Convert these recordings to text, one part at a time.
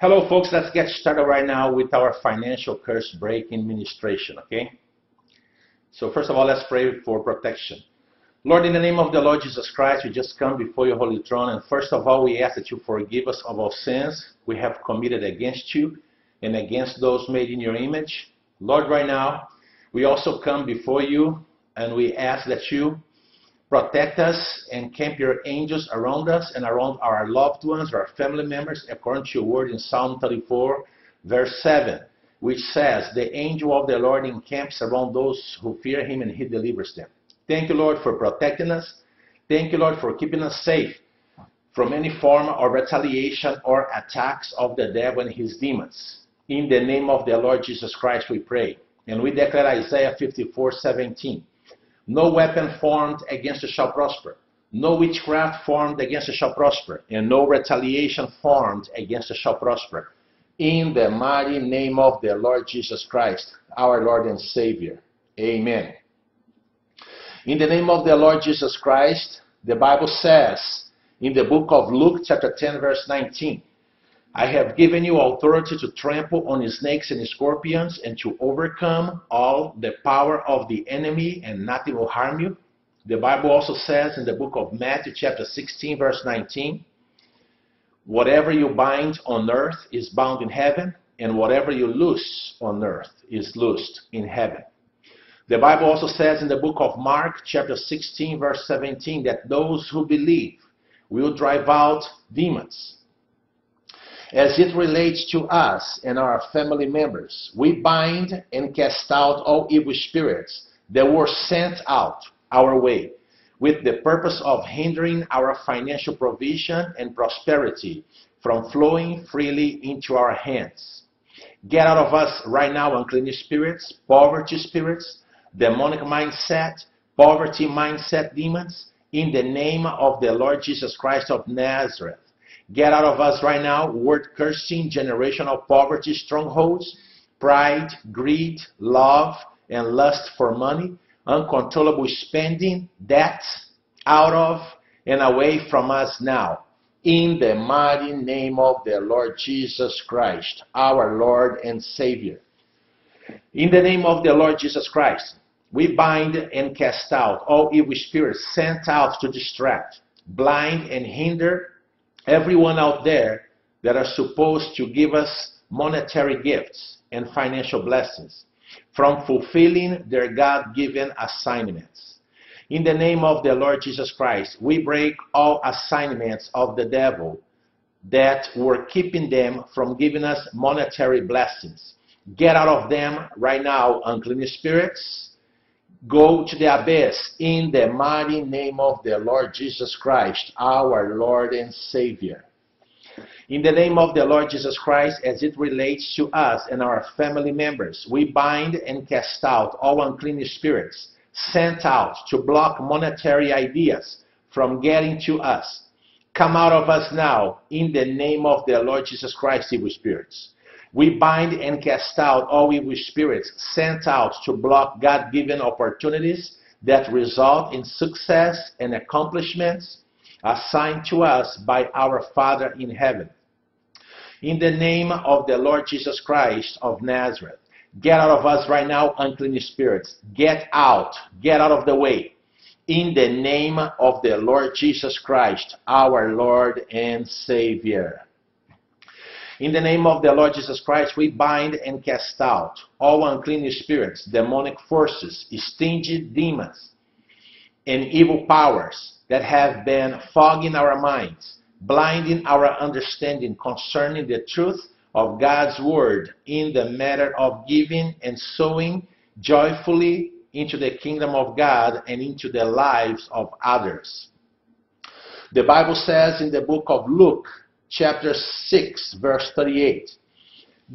Hello, folks. Let's get started right now with our financial curse breaking ministration, okay? So, first of all, let's pray for protection. Lord, in the name of the Lord Jesus Christ, we just come before your holy throne. And first of all, we ask that you forgive us of our sins we have committed against you and against those made in your image. Lord, right now, we also come before you and we ask that you protect us and camp your angels around us and around our loved ones, our family members, according to your word in Psalm 34, verse 7, which says, The angel of the Lord encamps around those who fear him and he delivers them. Thank you, Lord, for protecting us. Thank you, Lord, for keeping us safe from any form of retaliation or attacks of the devil and his demons. In the name of the Lord Jesus Christ, we pray. And we declare Isaiah 54 17. No weapon formed against us shall prosper. No witchcraft formed against us shall prosper. And no retaliation formed against us shall prosper. In the mighty name of the Lord Jesus Christ, our Lord and Savior. Amen. In the name of the Lord Jesus Christ, the Bible says in the book of Luke, chapter 10, verse 19, I have given you authority to trample on snakes and scorpions and to overcome all the power of the enemy, and nothing will harm you. The Bible also says in the book of Matthew, chapter 16, verse 19, whatever you bind on earth is bound in heaven, and whatever you loose on earth is loosed in heaven. The Bible also says in the book of Mark, chapter 16, verse 17, that those who believe will drive out demons as it relates to us and our family members. We bind and cast out all evil spirits that were sent out our way with the purpose of hindering our financial provision and prosperity from flowing freely into our hands. Get out of us right now unclean spirits, poverty spirits, demonic mindset, poverty mindset demons, in the name of the Lord Jesus Christ of Nazareth. Get out of us right now word cursing, generational poverty strongholds, pride, greed, love, and lust for money, uncontrollable spending, debt, out of and away from us now. In the mighty name of the Lord Jesus Christ, our Lord and Savior. In the name of the Lord Jesus Christ, we bind and cast out all evil spirits sent out to distract, blind, and hinder everyone out there that are supposed to give us monetary gifts and financial blessings from fulfilling their God given assignments. In the name of the Lord Jesus Christ, we break all assignments of the devil that were keeping them from giving us monetary blessings. Get out of them right now, unclean spirits go to the abyss in the mighty name of the Lord Jesus Christ, our Lord and Savior. In the name of the Lord Jesus Christ, as it relates to us and our family members, we bind and cast out all unclean spirits sent out to block monetary ideas from getting to us. Come out of us now in the name of the Lord Jesus Christ, evil spirits. We bind and cast out all evil spirits sent out to block God given opportunities that result in success and accomplishments assigned to us by our Father in heaven. In the name of the Lord Jesus Christ of Nazareth, get out of us right now, unclean spirits. Get out. Get out of the way. In the name of the Lord Jesus Christ, our Lord and Savior. In the name of the Lord Jesus Christ, we bind and cast out all unclean spirits, demonic forces, stingy demons, and evil powers that have been fogging our minds, blinding our understanding concerning the truth of God's word in the matter of giving and sowing joyfully into the kingdom of God and into the lives of others. The Bible says in the book of Luke, chapter 6, verse 38.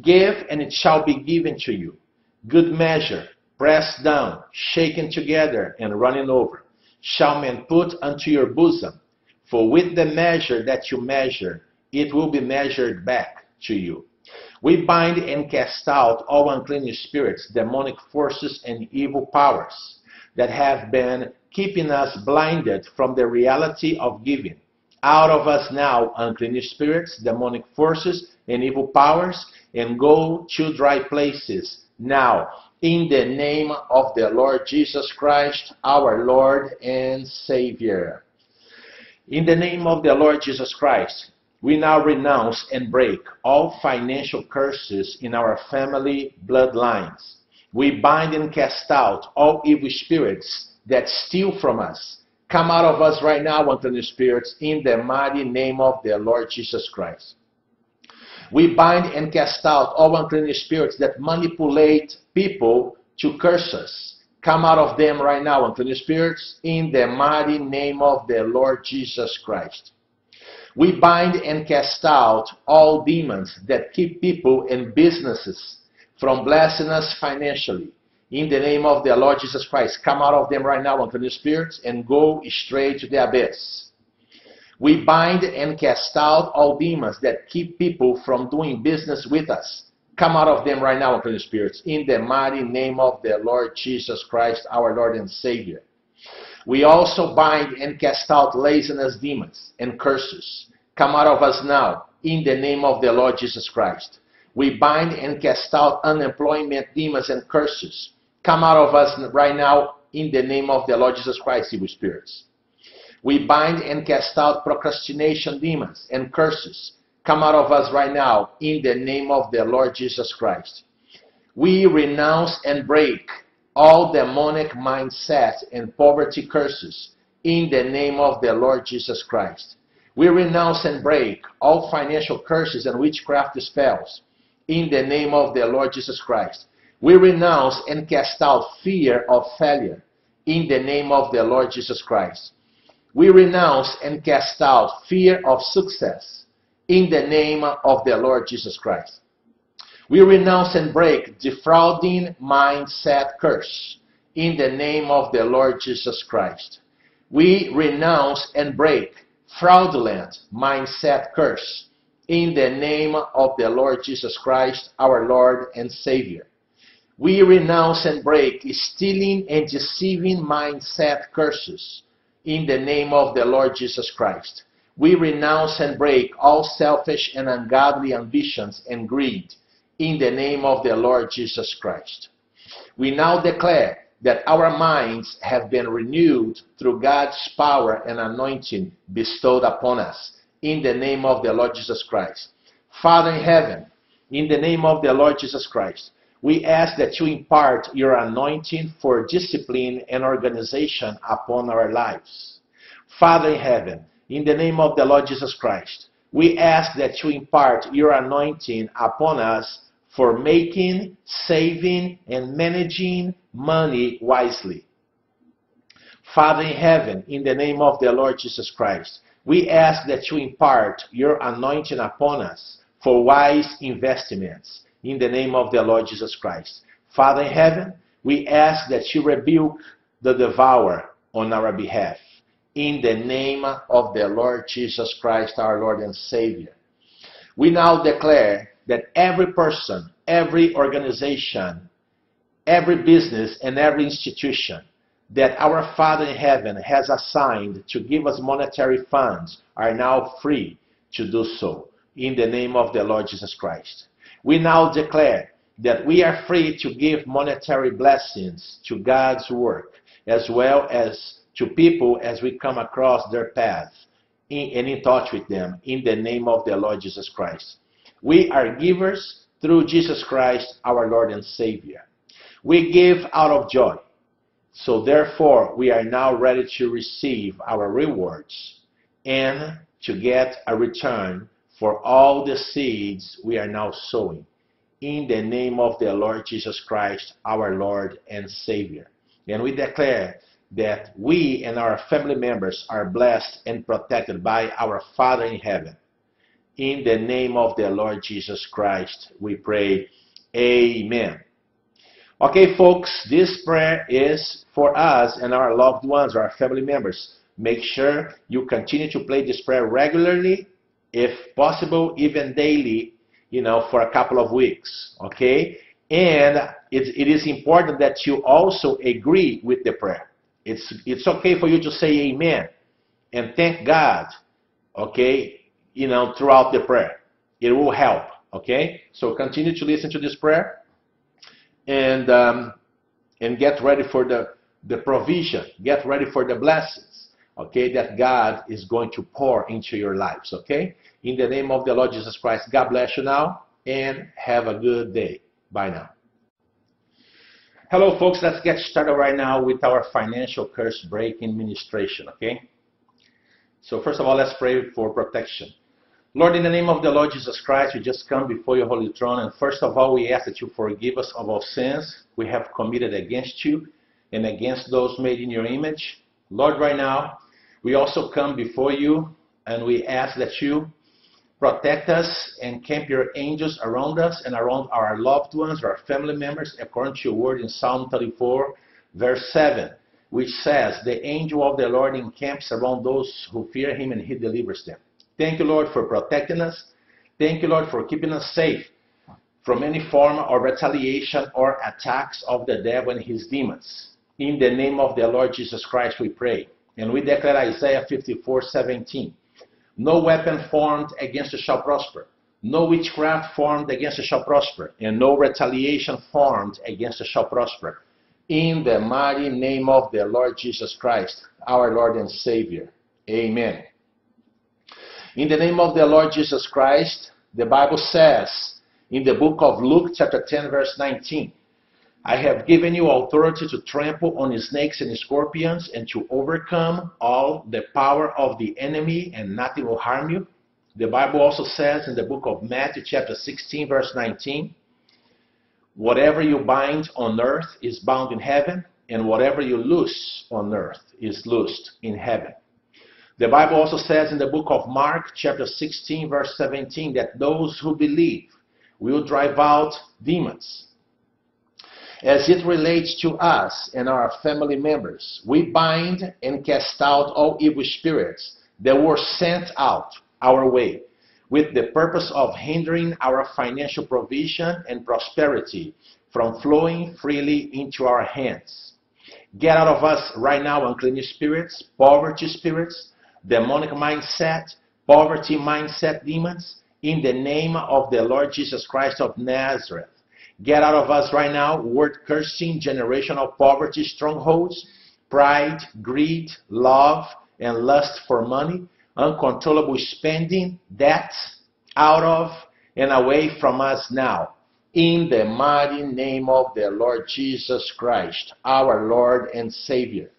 Give, and it shall be given to you. Good measure, pressed down, shaken together, and running over, shall men put unto your bosom. For with the measure that you measure, it will be measured back to you. We bind and cast out all unclean spirits, demonic forces, and evil powers that have been keeping us blinded from the reality of giving out of us now, unclean spirits, demonic forces, and evil powers, and go to dry places now. In the name of the Lord Jesus Christ, our Lord and Savior. In the name of the Lord Jesus Christ, we now renounce and break all financial curses in our family bloodlines. We bind and cast out all evil spirits that steal from us. Come out of us right now, unclean spirits, in the mighty name of the Lord Jesus Christ. We bind and cast out all unclean spirits that manipulate people to curse us. Come out of them right now, unclean spirits, in the mighty name of the Lord Jesus Christ. We bind and cast out all demons that keep people and businesses from blessing us financially. In the name of the Lord Jesus Christ, come out of them right now, unclean spirits, and go straight to the abyss. We bind and cast out all demons that keep people from doing business with us. Come out of them right now, unclean spirits, in the mighty name of the Lord Jesus Christ, our Lord and Savior. We also bind and cast out laziness demons and curses. Come out of us now, in the name of the Lord Jesus Christ. We bind and cast out unemployment demons and curses. Come out of us right now, in the name of the Lord Jesus Christ, evil spirits. We bind and cast out procrastination demons and curses. Come out of us right now, in the name of the Lord Jesus Christ. We renounce and break all demonic mindsets and poverty curses in the name of the Lord Jesus Christ. We renounce and break all financial curses and witchcraft spells in the name of the Lord Jesus Christ. We renounce and cast out fear of failure in the name of the Lord Jesus Christ. We renounce and cast out fear of success in the name of the Lord Jesus Christ. We renounce and break defrauding mindset curse in the name of the Lord Jesus Christ. We renounce and break fraudulent mindset curse in the name of the Lord Jesus Christ, our Lord and Savior. We renounce and break stealing and deceiving mindset curses in the name of the Lord Jesus Christ. We renounce and break all selfish and ungodly ambitions and greed in the name of the Lord Jesus Christ. We now declare that our minds have been renewed through God's power and anointing bestowed upon us in the name of the Lord Jesus Christ. Father in heaven, in the name of the Lord Jesus Christ, we ask that you impart your anointing for discipline and organization upon our lives. Father in heaven, in the name of the Lord Jesus Christ, we ask that you impart your anointing upon us for making, saving, and managing money wisely. Father in heaven, in the name of the Lord Jesus Christ, we ask that you impart your anointing upon us for wise investments in the name of the Lord Jesus Christ. Father in heaven, we ask that you rebuke the devourer on our behalf in the name of the Lord Jesus Christ, our Lord and Savior. We now declare that every person, every organization, every business, and every institution that our Father in heaven has assigned to give us monetary funds are now free to do so in the name of the Lord Jesus Christ. We now declare that we are free to give monetary blessings to God's work as well as to people as we come across their path in, and in touch with them in the name of the Lord Jesus Christ. We are givers through Jesus Christ, our Lord and Savior. We give out of joy. So therefore, we are now ready to receive our rewards and to get a return for all the seeds we are now sowing. In the name of the Lord Jesus Christ, our Lord and Savior. And we declare that we and our family members are blessed and protected by our Father in heaven. In the name of the Lord Jesus Christ, we pray. Amen. Okay, folks, this prayer is for us and our loved ones, our family members. Make sure you continue to play this prayer regularly, if possible, even daily, you know, for a couple of weeks. Okay? And it, it is important that you also agree with the prayer. It's, it's okay for you to say amen and thank God okay, you know, throughout the prayer. It will help, okay? So continue to listen to this prayer and um, and get ready for the the provision, get ready for the blessings, okay, that God is going to pour into your lives, okay? In the name of the Lord Jesus Christ, God bless you now and have a good day. Bye now. Hello, folks. Let's get started right now with our financial curse breaking ministration, okay? So, first of all, let's pray for protection. Lord, in the name of the Lord Jesus Christ, we just come before your holy throne. And first of all, we ask that you forgive us of our sins we have committed against you and against those made in your image. Lord, right now, we also come before you and we ask that you protect us and camp your angels around us and around our loved ones, our family members, according to your word in Psalm 34, verse 7, which says, The angel of the Lord encamps around those who fear him and he delivers them. Thank you, Lord, for protecting us. Thank you, Lord, for keeping us safe from any form of retaliation or attacks of the devil and his demons. In the name of the Lord Jesus Christ, we pray. And we declare Isaiah 54 17. No weapon formed against us shall prosper. No witchcraft formed against us shall prosper. And no retaliation formed against us shall prosper. In the mighty name of the Lord Jesus Christ, our Lord and Savior. Amen. In the name of the Lord Jesus Christ, the Bible says in the book of Luke, chapter 10, verse 19, I have given you authority to trample on snakes and scorpions and to overcome all the power of the enemy, and nothing will harm you. The Bible also says in the book of Matthew, chapter 16, verse 19, whatever you bind on earth is bound in heaven, and whatever you loose on earth is loosed in heaven. The Bible also says in the book of Mark, chapter 16, verse 17, that those who believe will drive out demons. As it relates to us and our family members, we bind and cast out all evil spirits that were sent out our way with the purpose of hindering our financial provision and prosperity from flowing freely into our hands. Get out of us right now unclean spirits, poverty spirits, demonic mindset, poverty mindset demons, in the name of the Lord Jesus Christ of Nazareth. Get out of us right now, word cursing, generational poverty strongholds, pride, greed, love, and lust for money, uncontrollable spending, debt, out of and away from us now. In the mighty name of the Lord Jesus Christ, our Lord and Savior.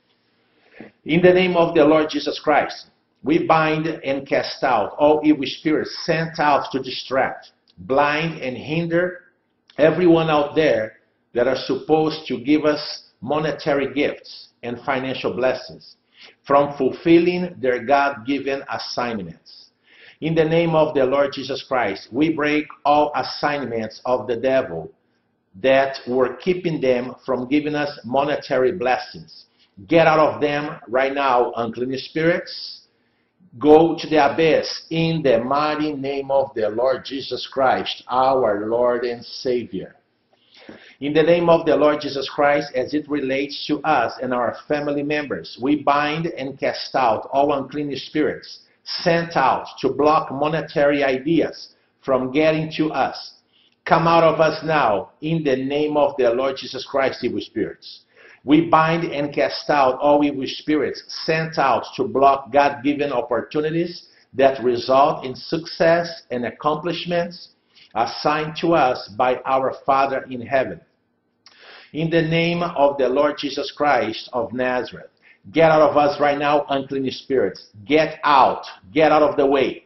In the name of the Lord Jesus Christ, we bind and cast out all evil spirits sent out to distract, blind, and hinder everyone out there that are supposed to give us monetary gifts and financial blessings from fulfilling their God given assignments. In the name of the Lord Jesus Christ, we break all assignments of the devil that were keeping them from giving us monetary blessings. Get out of them right now, unclean spirits go to the abyss in the mighty name of the Lord Jesus Christ, our Lord and Savior. In the name of the Lord Jesus Christ, as it relates to us and our family members, we bind and cast out all unclean spirits sent out to block monetary ideas from getting to us. Come out of us now in the name of the Lord Jesus Christ, evil spirits. We bind and cast out all evil spirits sent out to block God given opportunities that result in success and accomplishments assigned to us by our Father in heaven. In the name of the Lord Jesus Christ of Nazareth, get out of us right now, unclean spirits. Get out. Get out of the way.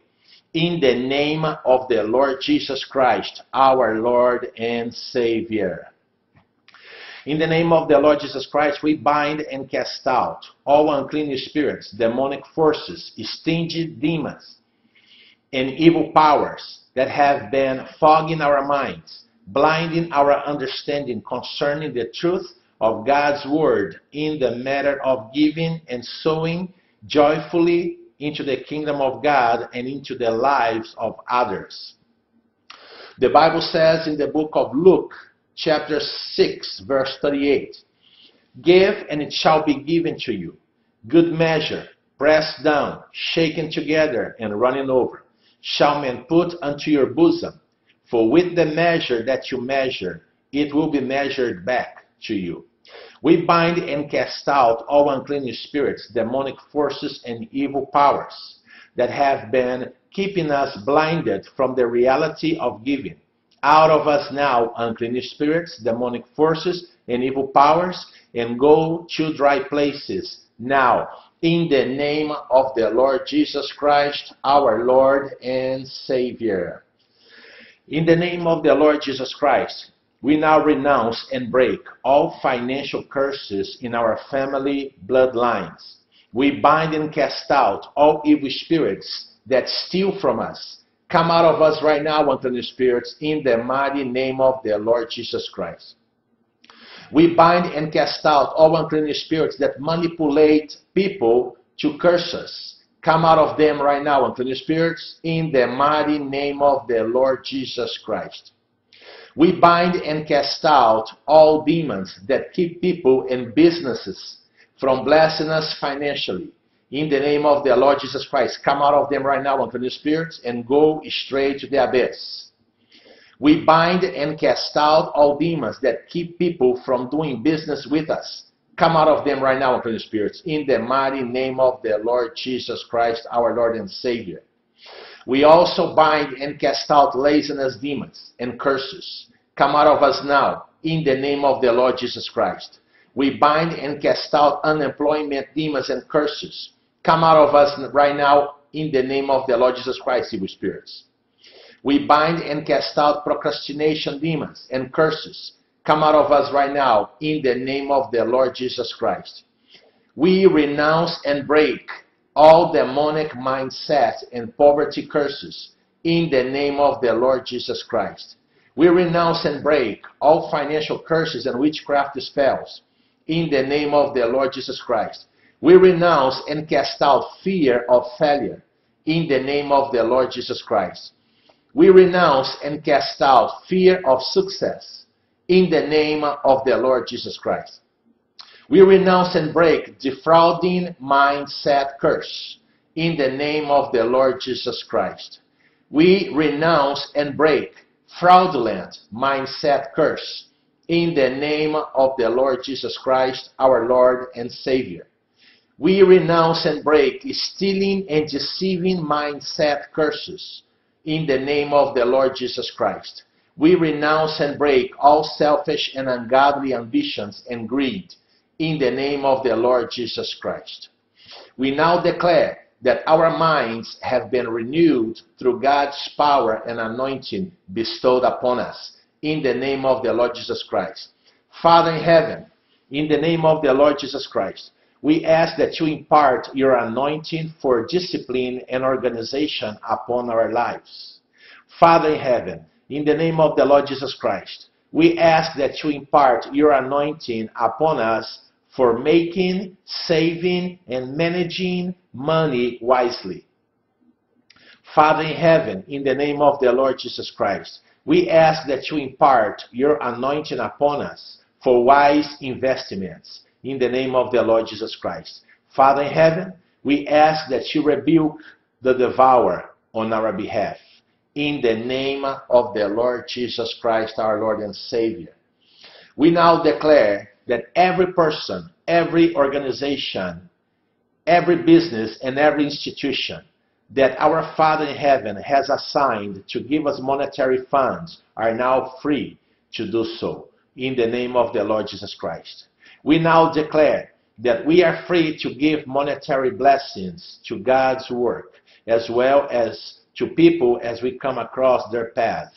In the name of the Lord Jesus Christ, our Lord and Savior. In the name of the Lord Jesus Christ, we bind and cast out all unclean spirits, demonic forces, stingy demons, and evil powers that have been fogging our minds, blinding our understanding concerning the truth of God's word in the matter of giving and sowing joyfully into the kingdom of God and into the lives of others. The Bible says in the book of Luke, chapter 6, verse 38. Give, and it shall be given to you. Good measure, pressed down, shaken together, and running over, shall men put unto your bosom. For with the measure that you measure, it will be measured back to you. We bind and cast out all unclean spirits, demonic forces, and evil powers that have been keeping us blinded from the reality of giving. Out of us now, unclean spirits, demonic forces, and evil powers, and go to dry places now in the name of the Lord Jesus Christ, our Lord and Savior. In the name of the Lord Jesus Christ, we now renounce and break all financial curses in our family bloodlines. We bind and cast out all evil spirits that steal from us. Come out of us right now, unclean spirits, in the mighty name of the Lord Jesus Christ. We bind and cast out all unclean spirits that manipulate people to curse us. Come out of them right now, unclean spirits, in the mighty name of the Lord Jesus Christ. We bind and cast out all demons that keep people and businesses from blessing us financially. In the name of the Lord Jesus Christ, come out of them right now, unclean spirits, and go straight to the abyss. We bind and cast out all demons that keep people from doing business with us. Come out of them right now, unclean spirits, in the mighty name of the Lord Jesus Christ, our Lord and Savior. We also bind and cast out laziness demons and curses. Come out of us now, in the name of the Lord Jesus Christ. We bind and cast out unemployment demons and curses. Come out of us right now, in the name of the Lord Jesus Christ, evil spirits. We bind and cast out procrastination demons and curses. Come out of us right now in the name of the Lord Jesus Christ. We renounce and break all demonic mindset and poverty curses in the name of the Lord Jesus Christ. We renounce and break all financial curses and witchcraft spells in the name of the Lord Jesus Christ. We renounce and cast out fear of failure in the name of the Lord Jesus Christ. We renounce and cast out fear of success in the name of the Lord Jesus Christ. We renounce and break defrauding mindset curse in the name of the Lord Jesus Christ. We renounce and break fraudulent mindset curse in the name of the Lord Jesus Christ, our Lord and Savior. We renounce and break stealing and deceiving mindset curses in the name of the Lord Jesus Christ. We renounce and break all selfish and ungodly ambitions and greed in the name of the Lord Jesus Christ. We now declare that our minds have been renewed through God's power and anointing bestowed upon us in the name of the Lord Jesus Christ. Father in heaven, in the name of the Lord Jesus Christ, we ask that you impart your anointing for discipline and organization upon our lives. Father in heaven, in the name of the Lord Jesus Christ, we ask that you impart your anointing upon us for making, saving, and managing money wisely. Father in heaven, in the name of the Lord Jesus Christ, we ask that you impart your anointing upon us for wise investments in the name of the Lord Jesus Christ. Father in heaven, we ask that you rebuke the devourer on our behalf. In the name of the Lord Jesus Christ, our Lord and Savior. We now declare that every person, every organization, every business, and every institution that our Father in heaven has assigned to give us monetary funds are now free to do so in the name of the Lord Jesus Christ we now declare that we are free to give monetary blessings to God's work as well as to people as we come across their path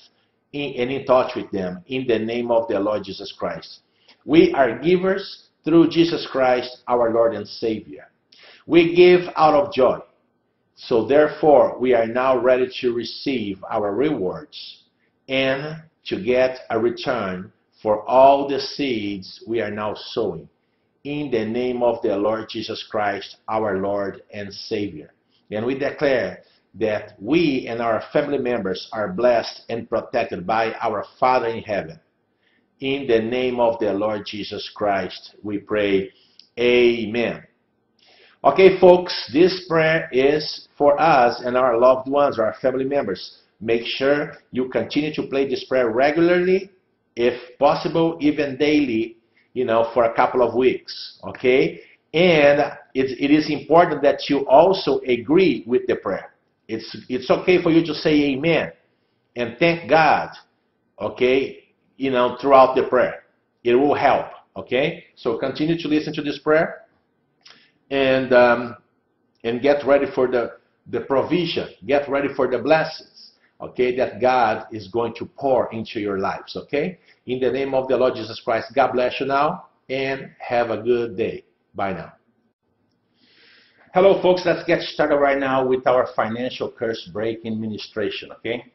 and in touch with them in the name of the Lord Jesus Christ. We are givers through Jesus Christ, our Lord and Savior. We give out of joy. So therefore, we are now ready to receive our rewards and to get a return for all the seeds we are now sowing. In the name of the Lord Jesus Christ, our Lord and Savior. And we declare that we and our family members are blessed and protected by our Father in heaven. In the name of the Lord Jesus Christ, we pray. Amen. Okay, folks, this prayer is for us and our loved ones, our family members. Make sure you continue to play this prayer regularly, if possible, even daily, you know, for a couple of weeks. Okay? And it, it is important that you also agree with the prayer. It's, it's okay for you to say amen and thank God, okay, you know, throughout the prayer. It will help, okay? So continue to listen to this prayer and um, and get ready for the the provision. Get ready for the blessings. Okay, that God is going to pour into your lives. Okay, in the name of the Lord Jesus Christ. God bless you now and have a good day. Bye now. Hello, folks. Let's get started right now with our financial curse breaking ministration. Okay.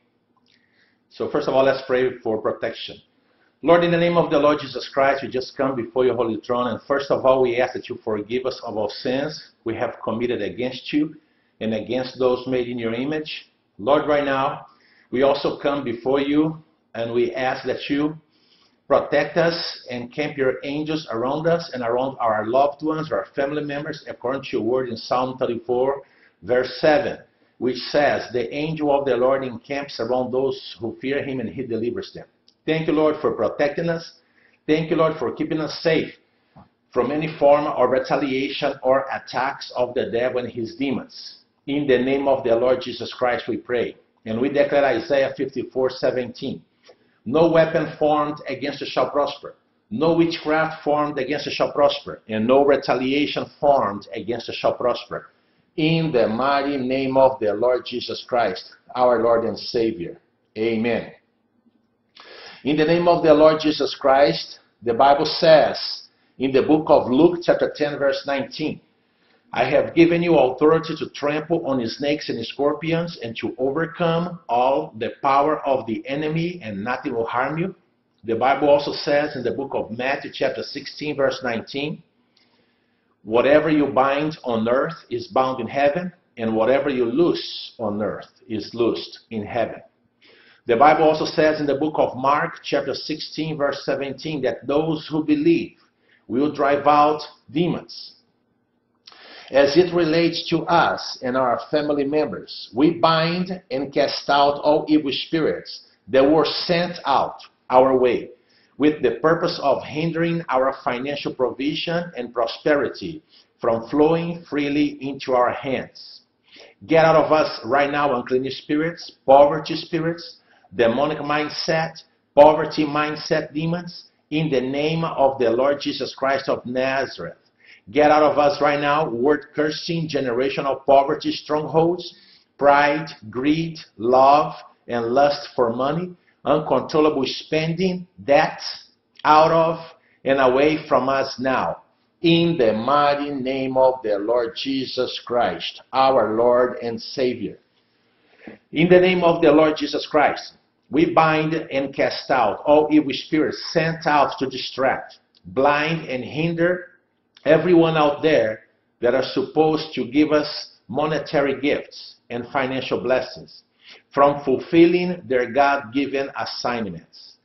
So first of all, let's pray for protection. Lord, in the name of the Lord Jesus Christ, we just come before your holy throne. And first of all, we ask that you forgive us of our sins we have committed against you and against those made in your image. Lord, right now, we also come before you and we ask that you protect us and camp your angels around us and around our loved ones, our family members, according to your word in Psalm 34, verse 7, which says, The angel of the Lord encamps around those who fear him and he delivers them. Thank you, Lord, for protecting us. Thank you, Lord, for keeping us safe from any form of retaliation or attacks of the devil and his demons. In the name of the Lord Jesus Christ, we pray. And we declare Isaiah 54 17. No weapon formed against us shall prosper. No witchcraft formed against us shall prosper. And no retaliation formed against us shall prosper. In the mighty name of the Lord Jesus Christ, our Lord and Savior. Amen. In the name of the Lord Jesus Christ, the Bible says in the book of Luke, chapter 10, verse 19, I have given you authority to trample on snakes and scorpions and to overcome all the power of the enemy, and nothing will harm you. The Bible also says in the book of Matthew, chapter 16, verse 19, whatever you bind on earth is bound in heaven, and whatever you loose on earth is loosed in heaven. The Bible also says in the book of Mark, chapter 16, verse 17, that those who believe will drive out demons. As it relates to us and our family members, we bind and cast out all evil spirits that were sent out our way with the purpose of hindering our financial provision and prosperity from flowing freely into our hands. Get out of us right now, unclean spirits, poverty spirits, demonic mindset, poverty mindset demons, in the name of the Lord Jesus Christ of Nazareth. Get out of us right now, word cursing, generational poverty strongholds, pride, greed, love, and lust for money, uncontrollable spending, debt, out of and away from us now. In the mighty name of the Lord Jesus Christ, our Lord and Savior. In the name of the Lord Jesus Christ, we bind and cast out all evil spirits sent out to distract, blind, and hinder everyone out there that are supposed to give us monetary gifts and financial blessings from fulfilling their God given assignments.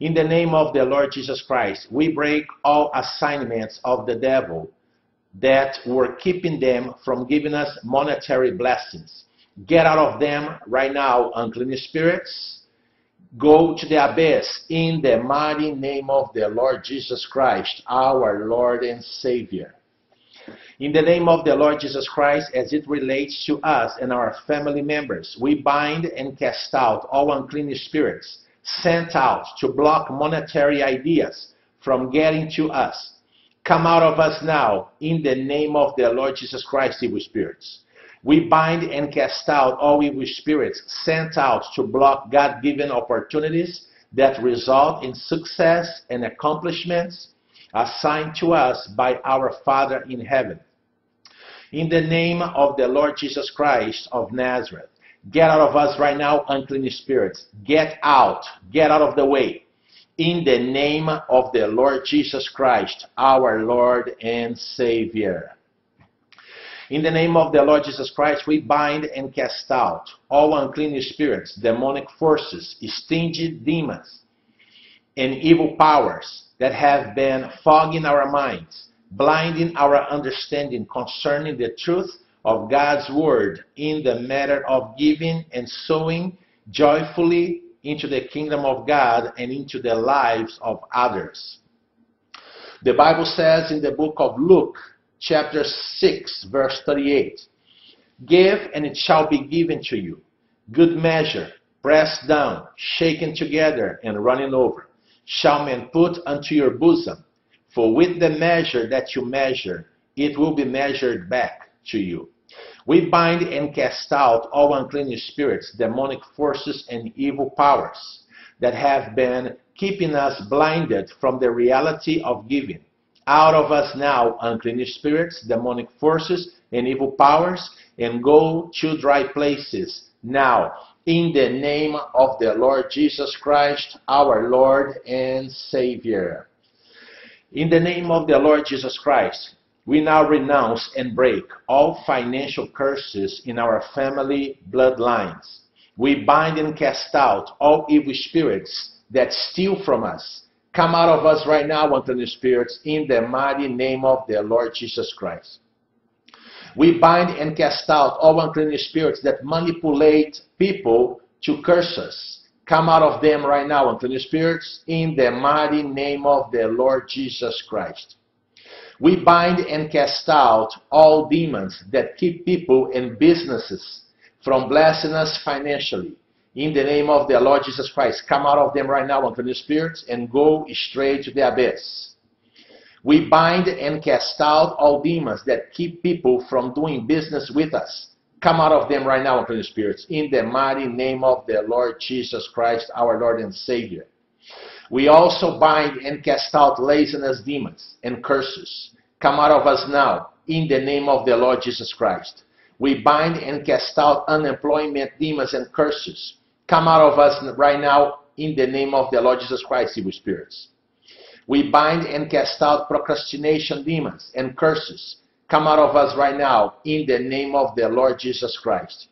In the name of the Lord Jesus Christ, we break all assignments of the devil that were keeping them from giving us monetary blessings. Get out of them right now, unclean spirits go to the abyss in the mighty name of the Lord Jesus Christ, our Lord and Savior. In the name of the Lord Jesus Christ, as it relates to us and our family members, we bind and cast out all unclean spirits sent out to block monetary ideas from getting to us. Come out of us now in the name of the Lord Jesus Christ, evil spirits. We bind and cast out all evil spirits sent out to block God given opportunities that result in success and accomplishments assigned to us by our Father in heaven. In the name of the Lord Jesus Christ of Nazareth, get out of us right now, unclean spirits. Get out. Get out of the way. In the name of the Lord Jesus Christ, our Lord and Savior. In the name of the Lord Jesus Christ, we bind and cast out all unclean spirits, demonic forces, stingy demons, and evil powers that have been fogging our minds, blinding our understanding concerning the truth of God's word in the matter of giving and sowing joyfully into the kingdom of God and into the lives of others. The Bible says in the book of Luke, chapter 6, verse 38 Give, and it shall be given to you. Good measure, pressed down, shaken together, and running over, shall men put unto your bosom. For with the measure that you measure, it will be measured back to you. We bind and cast out all unclean spirits, demonic forces, and evil powers that have been keeping us blinded from the reality of giving. Out of us now, unclean spirits, demonic forces, and evil powers, and go to dry places now, in the name of the Lord Jesus Christ, our Lord and Savior. In the name of the Lord Jesus Christ, we now renounce and break all financial curses in our family bloodlines. We bind and cast out all evil spirits that steal from us. Come out of us right now, unclean spirits, in the mighty name of the Lord Jesus Christ. We bind and cast out all unclean spirits that manipulate people to curse us. Come out of them right now, unclean spirits, in the mighty name of the Lord Jesus Christ. We bind and cast out all demons that keep people and businesses from blessing us financially. In the name of the Lord Jesus Christ, come out of them right now, unclean spirits, and go straight to the abyss. We bind and cast out all demons that keep people from doing business with us. Come out of them right now, unclean spirits, in the mighty name of the Lord Jesus Christ, our Lord and Savior. We also bind and cast out laziness demons and curses. Come out of us now, in the name of the Lord Jesus Christ. We bind and cast out unemployment demons and curses. Come out of us right now, in the name of the Lord Jesus Christ, evil spirits. We bind and cast out procrastination demons and curses. Come out of us right now, in the name of the Lord Jesus Christ.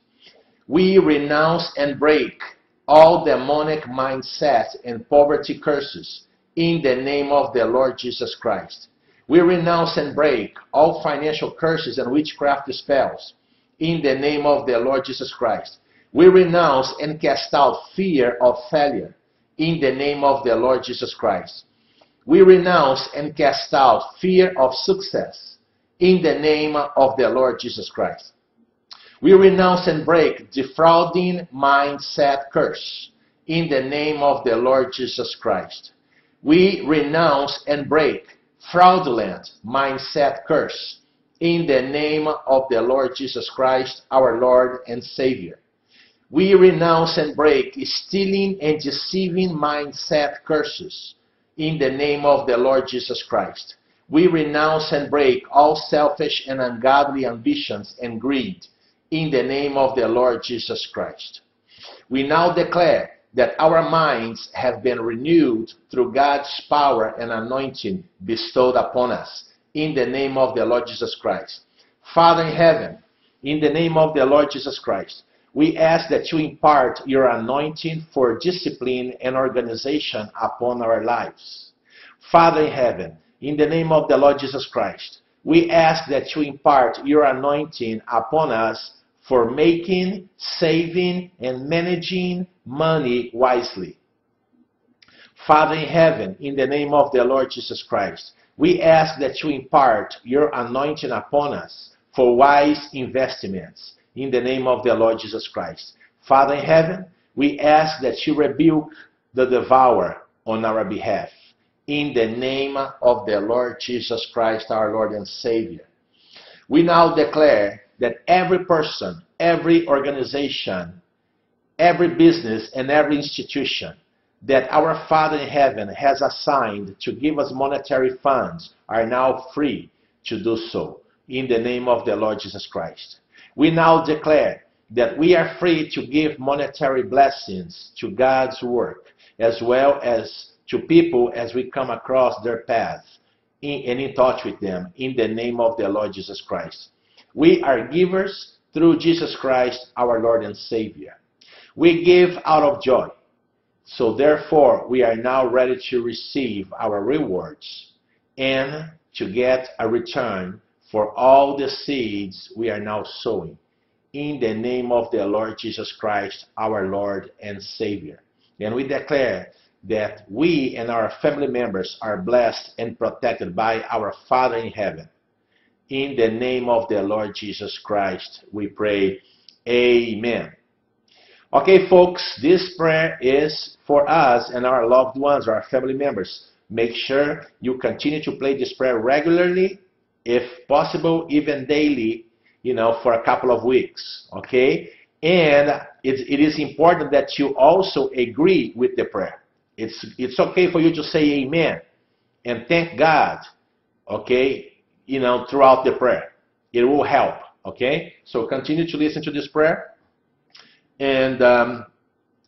We renounce and break all demonic mindset and poverty curses in the name of the Lord Jesus Christ. We renounce and break all financial curses and witchcraft spells in the name of the Lord Jesus Christ. We renounce and cast out fear of failure in the name of the Lord Jesus Christ. We renounce and cast out fear of success in the name of the Lord Jesus Christ. We renounce and break defrauding mindset curse in the name of the Lord Jesus Christ. We renounce and break fraudulent mindset curse in the name of the Lord Jesus Christ, our Lord and Savior. We renounce and break stealing and deceiving mindset curses in the name of the Lord Jesus Christ. We renounce and break all selfish and ungodly ambitions and greed in the name of the Lord Jesus Christ. We now declare that our minds have been renewed through God's power and anointing bestowed upon us in the name of the Lord Jesus Christ. Father in heaven, in the name of the Lord Jesus Christ, we ask that you impart your anointing for discipline and organization upon our lives. Father in heaven, in the name of the Lord Jesus Christ, we ask that you impart your anointing upon us for making, saving, and managing money wisely. Father in heaven, in the name of the Lord Jesus Christ, we ask that you impart your anointing upon us for wise investments in the name of the Lord Jesus Christ. Father in heaven, we ask that you rebuke the devourer on our behalf in the name of the Lord Jesus Christ, our Lord and Savior. We now declare that every person, every organization, every business, and every institution that our Father in heaven has assigned to give us monetary funds are now free to do so in the name of the Lord Jesus Christ. We now declare that we are free to give monetary blessings to God's work as well as to people as we come across their path in, and in touch with them in the name of the Lord Jesus Christ. We are givers through Jesus Christ, our Lord and Savior. We give out of joy. So therefore, we are now ready to receive our rewards and to get a return for all the seeds we are now sowing. In the name of the Lord Jesus Christ, our Lord and Savior. And we declare that we and our family members are blessed and protected by our Father in heaven. In the name of the Lord Jesus Christ, we pray. Amen. Okay, folks, this prayer is for us and our loved ones, our family members. Make sure you continue to play this prayer regularly, if possible, even daily, you know, for a couple of weeks. Okay? And it, it is important that you also agree with the prayer. It's, it's okay for you to say amen and thank God, okay, you know, throughout the prayer. It will help, okay? So continue to listen to this prayer and um,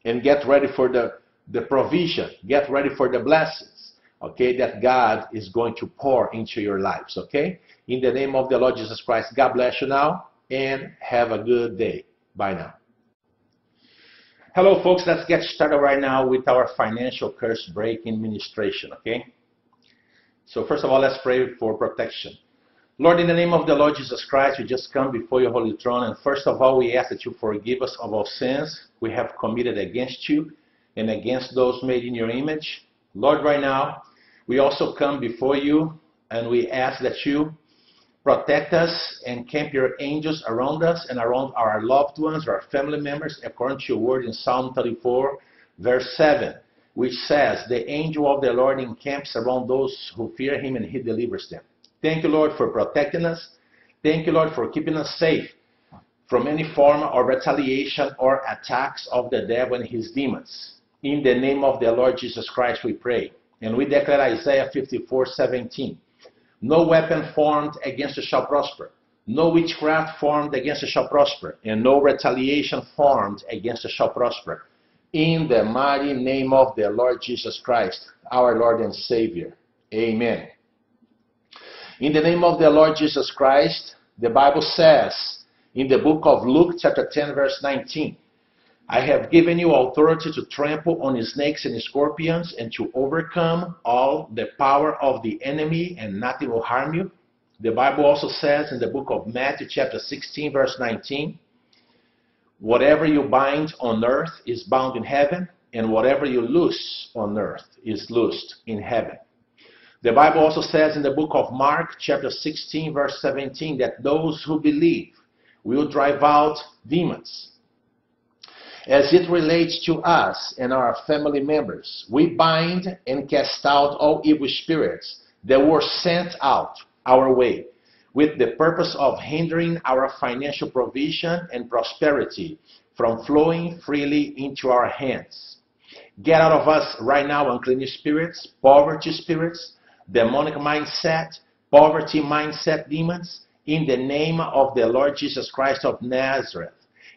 and get ready for the the provision. Get ready for the blessings. Okay, that God is going to pour into your lives. Okay, in the name of the Lord Jesus Christ. God bless you now and have a good day. Bye now. Hello, folks. Let's get started right now with our financial curse breaking ministration. Okay. So first of all, let's pray for protection. Lord, in the name of the Lord Jesus Christ, we just come before your holy throne. And first of all, we ask that you forgive us of our sins we have committed against you and against those made in your image. Lord, right now, we also come before you and we ask that you protect us and camp your angels around us and around our loved ones, our family members, according to your word in Psalm 34, verse 7, which says, The angel of the Lord encamps around those who fear him and he delivers them. Thank you, Lord, for protecting us. Thank you, Lord, for keeping us safe from any form of retaliation or attacks of the devil and his demons. In the name of the Lord Jesus Christ, we pray. And we declare Isaiah 54 17. No weapon formed against us shall prosper. No witchcraft formed against us shall prosper. And no retaliation formed against us shall prosper. In the mighty name of the Lord Jesus Christ, our Lord and Savior. Amen. In the name of the Lord Jesus Christ, the Bible says in the book of Luke, chapter 10, verse 19, I have given you authority to trample on snakes and scorpions and to overcome all the power of the enemy, and nothing will harm you. The Bible also says in the book of Matthew, chapter 16, verse 19, whatever you bind on earth is bound in heaven, and whatever you loose on earth is loosed in heaven. The Bible also says in the book of Mark, chapter 16, verse 17, that those who believe will drive out demons. As it relates to us and our family members, we bind and cast out all evil spirits that were sent out our way with the purpose of hindering our financial provision and prosperity from flowing freely into our hands. Get out of us right now unclean spirits, poverty spirits, demonic mindset, poverty mindset demons, in the name of the Lord Jesus Christ of Nazareth.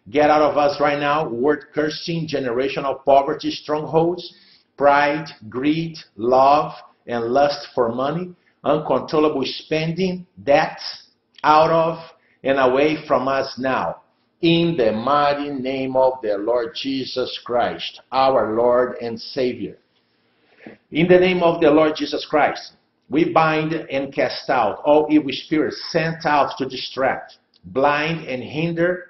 Get out of us right now, word cursing, generational poverty strongholds, pride, greed, love, and lust for money, uncontrollable spending, debt, out of and away from us now. In the mighty name of the Lord Jesus Christ, our Lord and Savior. In the name of the Lord Jesus Christ, we bind and cast out all evil spirits sent out to distract, blind, and hinder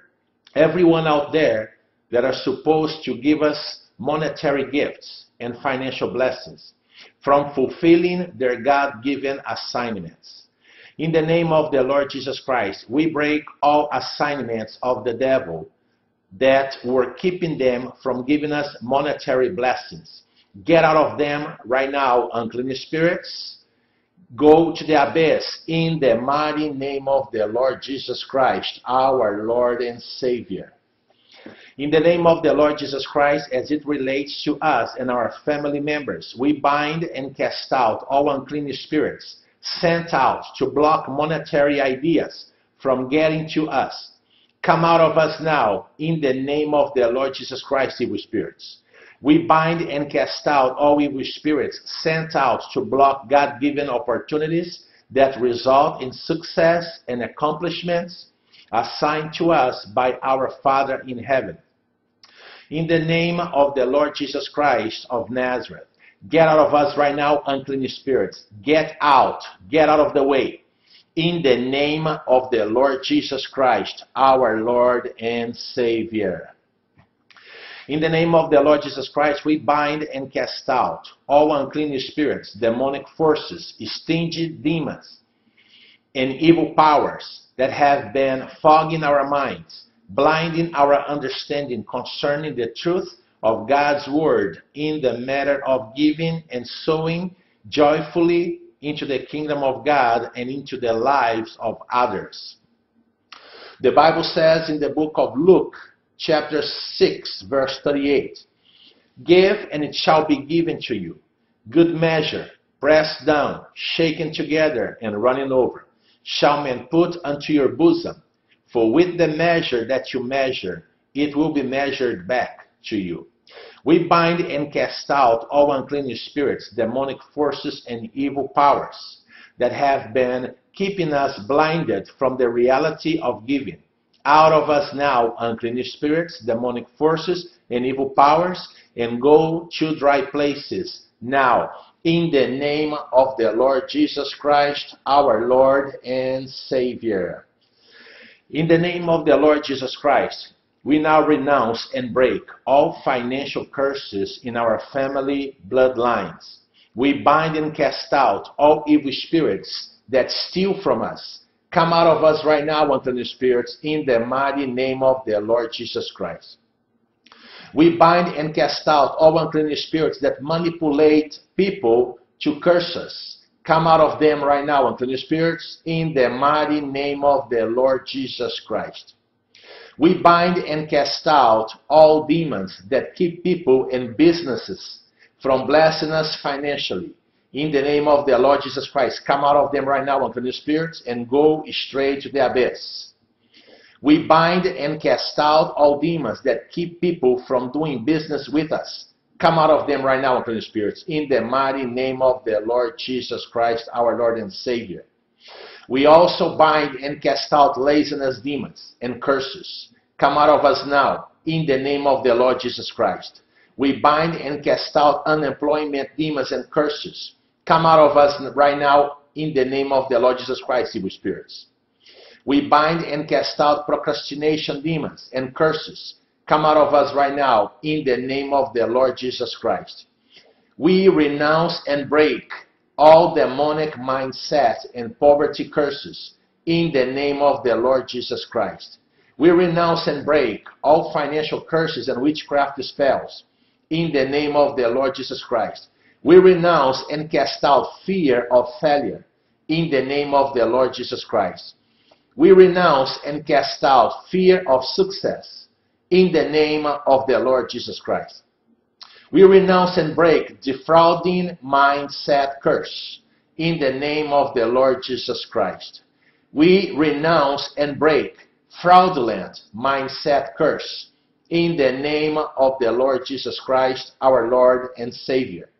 everyone out there that are supposed to give us monetary gifts and financial blessings from fulfilling their God given assignments. In the name of the Lord Jesus Christ, we break all assignments of the devil that were keeping them from giving us monetary blessings. Get out of them right now, unclean spirits go to the abyss in the mighty name of the Lord Jesus Christ, our Lord and Savior. In the name of the Lord Jesus Christ, as it relates to us and our family members, we bind and cast out all unclean spirits sent out to block monetary ideas from getting to us. Come out of us now in the name of the Lord Jesus Christ, evil spirits. We bind and cast out all evil spirits sent out to block God given opportunities that result in success and accomplishments assigned to us by our Father in heaven. In the name of the Lord Jesus Christ of Nazareth, Get out of us right now, unclean spirits. Get out. Get out of the way. In the name of the Lord Jesus Christ, our Lord and Savior. In the name of the Lord Jesus Christ, we bind and cast out all unclean spirits, demonic forces, stingy demons, and evil powers that have been fogging our minds, blinding our understanding concerning the truth of God's word in the matter of giving and sowing joyfully into the kingdom of God and into the lives of others. The Bible says in the book of Luke, chapter 6, verse 38 Give, and it shall be given to you. Good measure, pressed down, shaken together, and running over, shall men put unto your bosom. For with the measure that you measure, it will be measured back to you. We bind and cast out all unclean spirits, demonic forces, and evil powers that have been keeping us blinded from the reality of giving. Out of us now, unclean spirits, demonic forces, and evil powers, and go to dry places now, in the name of the Lord Jesus Christ, our Lord and Savior. In the name of the Lord Jesus Christ, we now renounce and break all financial curses in our family bloodlines. We bind and cast out all evil spirits that steal from us. Come out of us right now, unclean spirits, in the mighty name of the Lord Jesus Christ. We bind and cast out all unclean spirits that manipulate people to curse us. Come out of them right now, unclean spirits, in the mighty name of the Lord Jesus Christ. We bind and cast out all demons that keep people and businesses from blessing us financially. In the name of the Lord Jesus Christ, come out of them right now, unclean spirits, and go straight to the abyss. We bind and cast out all demons that keep people from doing business with us. Come out of them right now, unclean spirits, in the mighty name of the Lord Jesus Christ, our Lord and Savior. We also bind and cast out laziness demons and curses. Come out of us now, in the name of the Lord Jesus Christ. We bind and cast out unemployment demons and curses. Come out of us right now, in the name of the Lord Jesus Christ, evil spirits. We bind and cast out procrastination demons and curses. Come out of us right now, in the name of the Lord Jesus Christ. We renounce and break all demonic mindset and poverty curses in the name of the Lord Jesus Christ. We renounce and break all financial curses and witchcraft spells in the name of the Lord Jesus Christ. We renounce and cast out fear of failure in the name of the Lord Jesus Christ. We renounce and cast out fear of success in the name of the Lord Jesus Christ. We renounce and break defrauding mindset curse in the name of the Lord Jesus Christ. We renounce and break fraudulent mindset curse in the name of the Lord Jesus Christ, our Lord and Savior.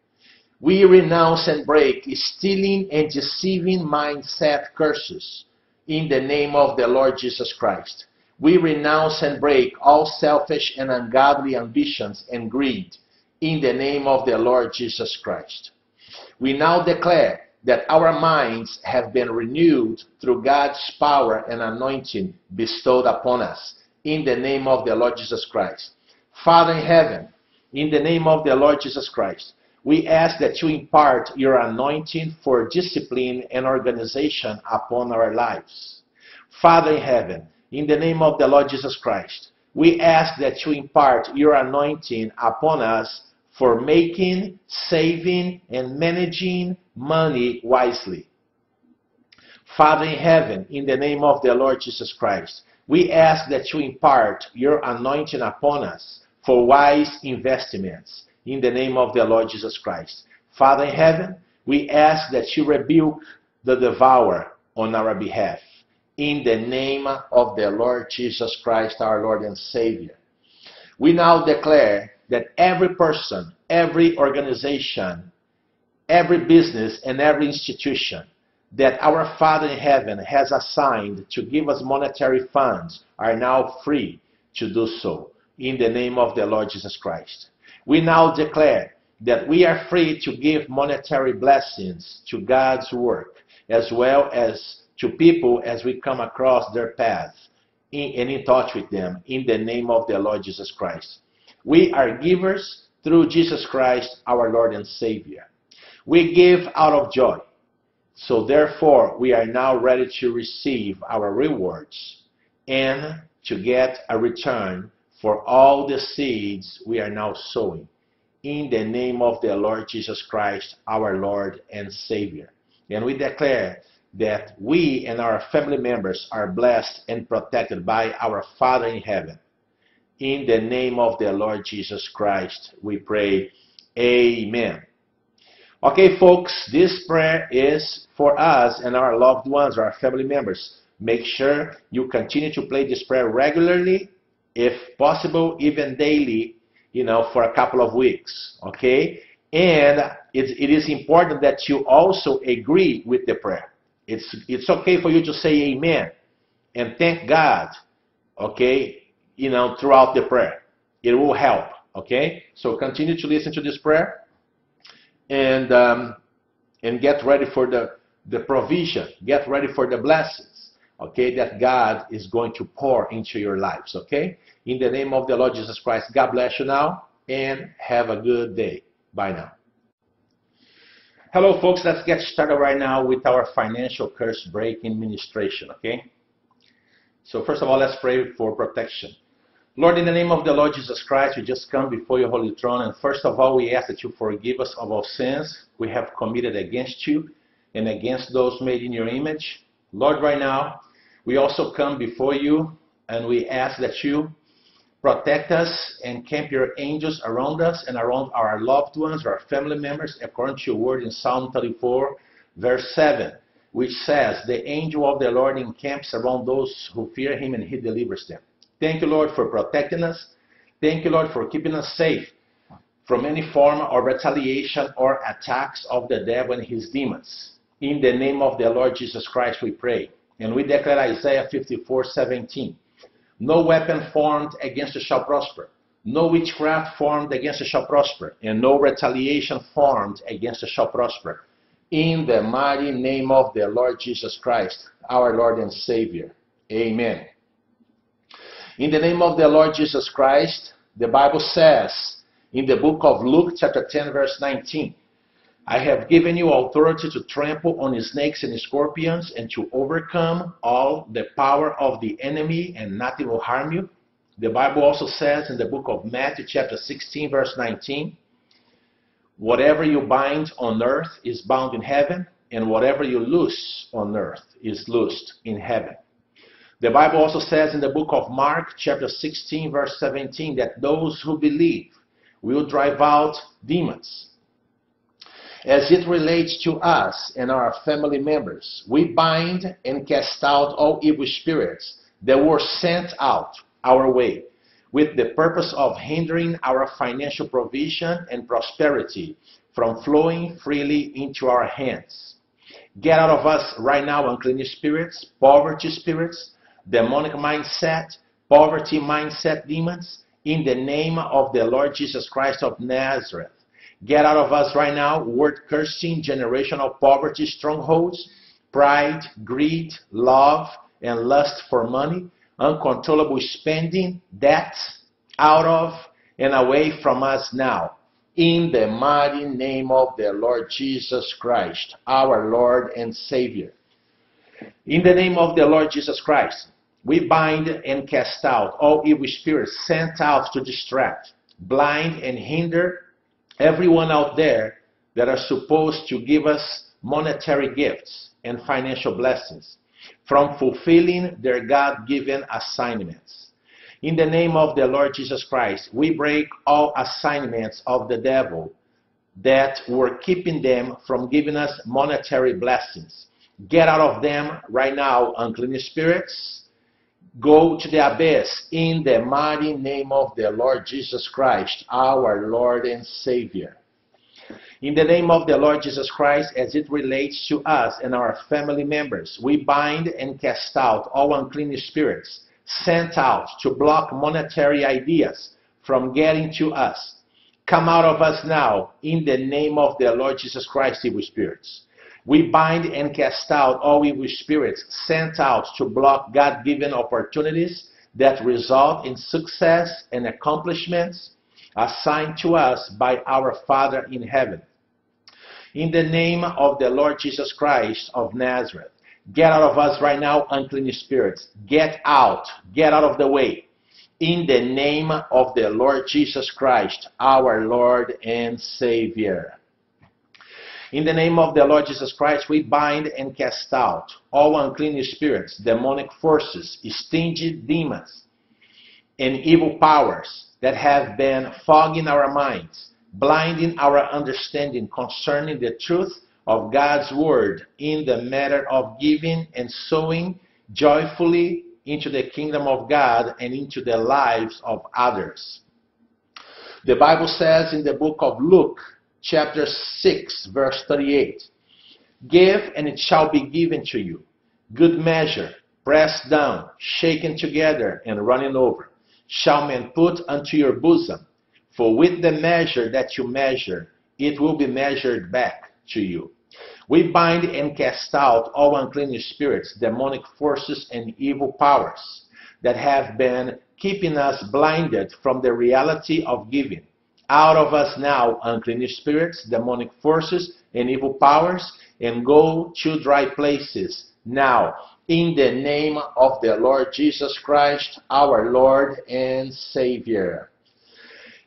We renounce and break stealing and deceiving mindset curses in the name of the Lord Jesus Christ. We renounce and break all selfish and ungodly ambitions and greed in the name of the Lord Jesus Christ. We now declare that our minds have been renewed through God's power and anointing bestowed upon us in the name of the Lord Jesus Christ. Father in heaven, in the name of the Lord Jesus Christ, we ask that you impart your anointing for discipline and organization upon our lives. Father in heaven, in the name of the Lord Jesus Christ, we ask that you impart your anointing upon us for making, saving, and managing money wisely. Father in heaven, in the name of the Lord Jesus Christ, we ask that you impart your anointing upon us for wise investments in the name of the Lord Jesus Christ. Father in heaven, we ask that you rebuke the devourer on our behalf in the name of the Lord Jesus Christ, our Lord and Savior. We now declare that every person, every organization, every business, and every institution that our Father in heaven has assigned to give us monetary funds are now free to do so in the name of the Lord Jesus Christ. We now declare that we are free to give monetary blessings to God's work, as well as to people as we come across their path in, and in touch with them in the name of the Lord Jesus Christ. We are givers through Jesus Christ, our Lord and Savior. We give out of joy. So therefore, we are now ready to receive our rewards and to get a return for all the seeds we are now sowing. In the name of the Lord Jesus Christ, our Lord and Savior. And we declare that we and our family members are blessed and protected by our Father in heaven. In the name of the Lord Jesus Christ, we pray. Amen. Okay, folks, this prayer is for us and our loved ones, our family members. Make sure you continue to play this prayer regularly, if possible, even daily, you know, for a couple of weeks. Okay? And it, it is important that you also agree with the prayer. It's, it's okay for you to say amen and thank God, okay, you know, throughout the prayer. It will help, okay? So continue to listen to this prayer and um, and get ready for the the provision. Get ready for the blessings. Okay, that God is going to pour into your lives. Okay, in the name of the Lord Jesus Christ. God bless you now and have a good day. Bye now. Hello, folks. Let's get started right now with our financial curse breaking ministration. Okay. So first of all, let's pray for protection. Lord, in the name of the Lord Jesus Christ, we just come before your holy throne. And first of all, we ask that you forgive us of our sins we have committed against you and against those made in your image. Lord, right now, we also come before you and we ask that you protect us and camp your angels around us and around our loved ones, our family members, according to your word in Psalm 34, verse 7, which says, The angel of the Lord encamps around those who fear him and he delivers them. Thank you, Lord, for protecting us. Thank you, Lord, for keeping us safe from any form of retaliation or attacks of the devil and his demons. In the name of the Lord Jesus Christ, we pray. And we declare Isaiah 54 17. No weapon formed against us shall prosper. No witchcraft formed against us shall prosper. And no retaliation formed against us shall prosper. In the mighty name of the Lord Jesus Christ, our Lord and Savior. Amen. In the name of the Lord Jesus Christ, the Bible says in the book of Luke, chapter 10, verse 19, I have given you authority to trample on snakes and scorpions and to overcome all the power of the enemy, and nothing will harm you. The Bible also says in the book of Matthew, chapter 16, verse 19, whatever you bind on earth is bound in heaven, and whatever you loose on earth is loosed in heaven. The Bible also says in the book of Mark, chapter 16, verse 17, that those who believe will drive out demons. As it relates to us and our family members, we bind and cast out all evil spirits that were sent out our way with the purpose of hindering our financial provision and prosperity from flowing freely into our hands. Get out of us right now unclean spirits, poverty spirits, demonic mindset, poverty mindset demons, in the name of the Lord Jesus Christ of Nazareth. Get out of us right now, word cursing, generational poverty strongholds, pride, greed, love, and lust for money, uncontrollable spending, debt, out of and away from us now. In the mighty name of the Lord Jesus Christ, our Lord and Savior. In the name of the Lord Jesus Christ, we bind and cast out all evil spirits sent out to distract, blind, and hinder everyone out there that are supposed to give us monetary gifts and financial blessings from fulfilling their God given assignments. In the name of the Lord Jesus Christ, we break all assignments of the devil that were keeping them from giving us monetary blessings. Get out of them right now, unclean spirits go to the abyss in the mighty name of the Lord Jesus Christ, our Lord and Savior. In the name of the Lord Jesus Christ, as it relates to us and our family members, we bind and cast out all unclean spirits sent out to block monetary ideas from getting to us. Come out of us now in the name of the Lord Jesus Christ, evil spirits. We bind and cast out all evil spirits sent out to block God given opportunities that result in success and accomplishments assigned to us by our Father in heaven. In the name of the Lord Jesus Christ of Nazareth, get out of us right now, unclean spirits. Get out. Get out of the way. In the name of the Lord Jesus Christ, our Lord and Savior. In the name of the Lord Jesus Christ, we bind and cast out all unclean spirits, demonic forces, stingy demons, and evil powers that have been fogging our minds, blinding our understanding concerning the truth of God's word in the matter of giving and sowing joyfully into the kingdom of God and into the lives of others. The Bible says in the book of Luke, chapter 6, verse 38. Give, and it shall be given to you. Good measure, pressed down, shaken together, and running over, shall men put unto your bosom. For with the measure that you measure, it will be measured back to you. We bind and cast out all unclean spirits, demonic forces, and evil powers that have been keeping us blinded from the reality of giving out of us now, unclean spirits, demonic forces, and evil powers, and go to dry places now, in the name of the Lord Jesus Christ, our Lord and Savior.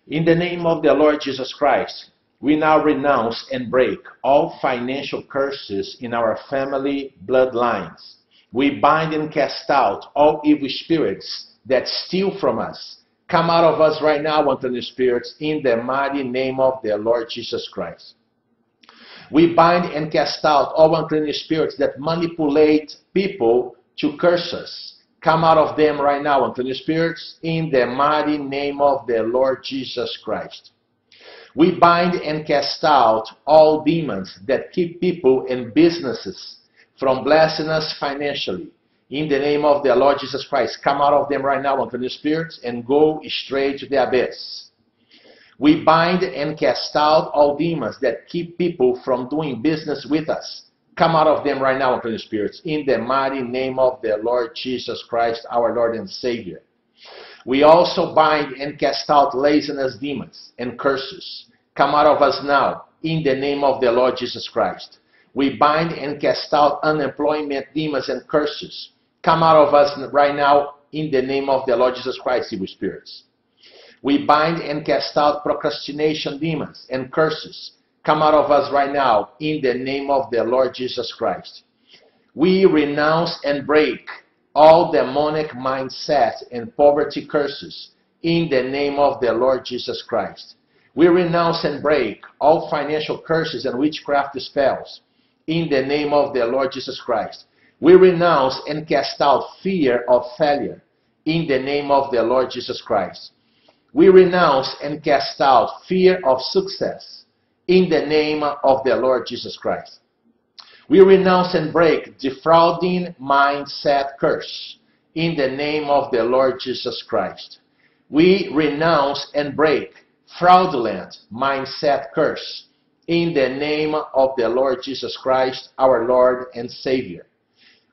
In the name of the Lord Jesus Christ, we now renounce and break all financial curses in our family bloodlines. We bind and cast out all evil spirits that steal from us Come out of us right now, unclean spirits, in the mighty name of the Lord Jesus Christ. We bind and cast out all unclean spirits that manipulate people to curse us. Come out of them right now, unclean spirits, in the mighty name of the Lord Jesus Christ. We bind and cast out all demons that keep people and businesses from blessing us financially in the name of the Lord Jesus Christ. Come out of them right now, unclean spirits, and go straight to the abyss. We bind and cast out all demons that keep people from doing business with us. Come out of them right now, unclean spirits, in the mighty name of the Lord Jesus Christ, our Lord and Savior. We also bind and cast out laziness demons and curses. Come out of us now, in the name of the Lord Jesus Christ. We bind and cast out unemployment demons and curses. Come out of us right now in the name of the Lord Jesus Christ, evil spirits. We bind and cast out procrastination demons and curses. Come out of us right now in the name of the Lord Jesus Christ. We renounce and break all demonic mindset and poverty curses in the name of the Lord Jesus Christ. We renounce and break all financial curses and witchcraft spells in the name of the Lord Jesus Christ. We renounce and cast out fear of failure in the name of the Lord Jesus Christ. We renounce and cast out fear of success in the name of the Lord Jesus Christ. We renounce and break defrauding mindset curse in the name of the Lord Jesus Christ. We renounce and break fraudulent mindset curse in the name of the Lord Jesus Christ, our Lord and Savior.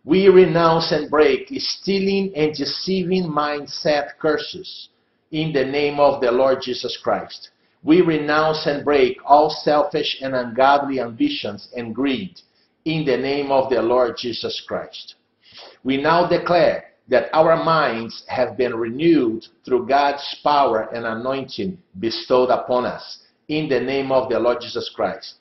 We renounce and break stealing and deceiving mindset curses in the name of the Lord Jesus Christ. We renounce and break all selfish and ungodly ambitions and greed in the name of the Lord Jesus Christ. We now declare that our minds have been renewed through God's power and anointing bestowed upon us in the name of the Lord Jesus Christ.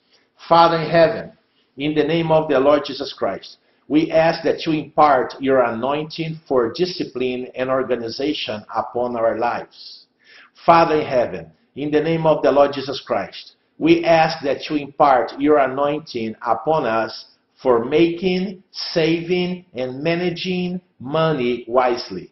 Father in heaven, in the name of the Lord Jesus Christ, we ask that you impart your anointing for discipline and organization upon our lives. Father in heaven, in the name of the Lord Jesus Christ, we ask that you impart your anointing upon us for making, saving, and managing money wisely.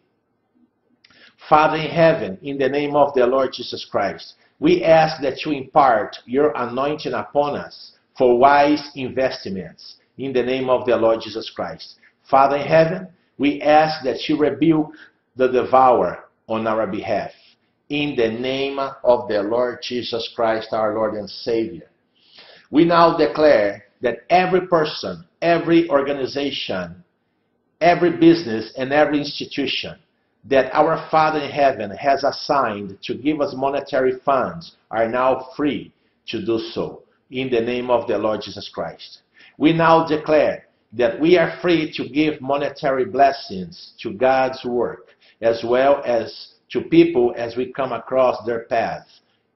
Father in heaven, in the name of the Lord Jesus Christ, we ask that you impart your anointing upon us for wise investments in the name of the Lord Jesus Christ. Father in heaven, we ask that you rebuke the devourer on our behalf. in the name of the Lord Jesus Christ, our Lord and Savior. We now declare that every person, every organization, every business, and every institution that our Father in heaven has assigned to give us monetary funds are now free to do so in the name of the Lord Jesus Christ. We now declare that we are free to give monetary blessings to God's work as well as to people as we come across their path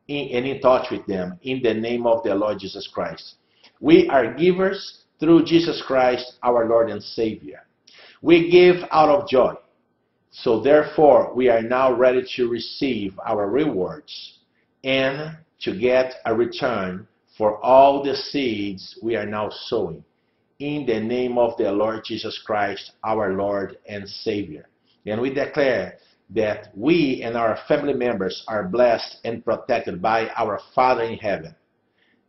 in, and in touch with them in the name of the Lord Jesus Christ. We are givers through Jesus Christ, our Lord and Savior. We give out of joy. So therefore, we are now ready to receive our rewards and to get a return for all the seeds we are now sowing. In the name of the Lord Jesus Christ, our Lord and Savior. And we declare that we and our family members are blessed and protected by our Father in heaven.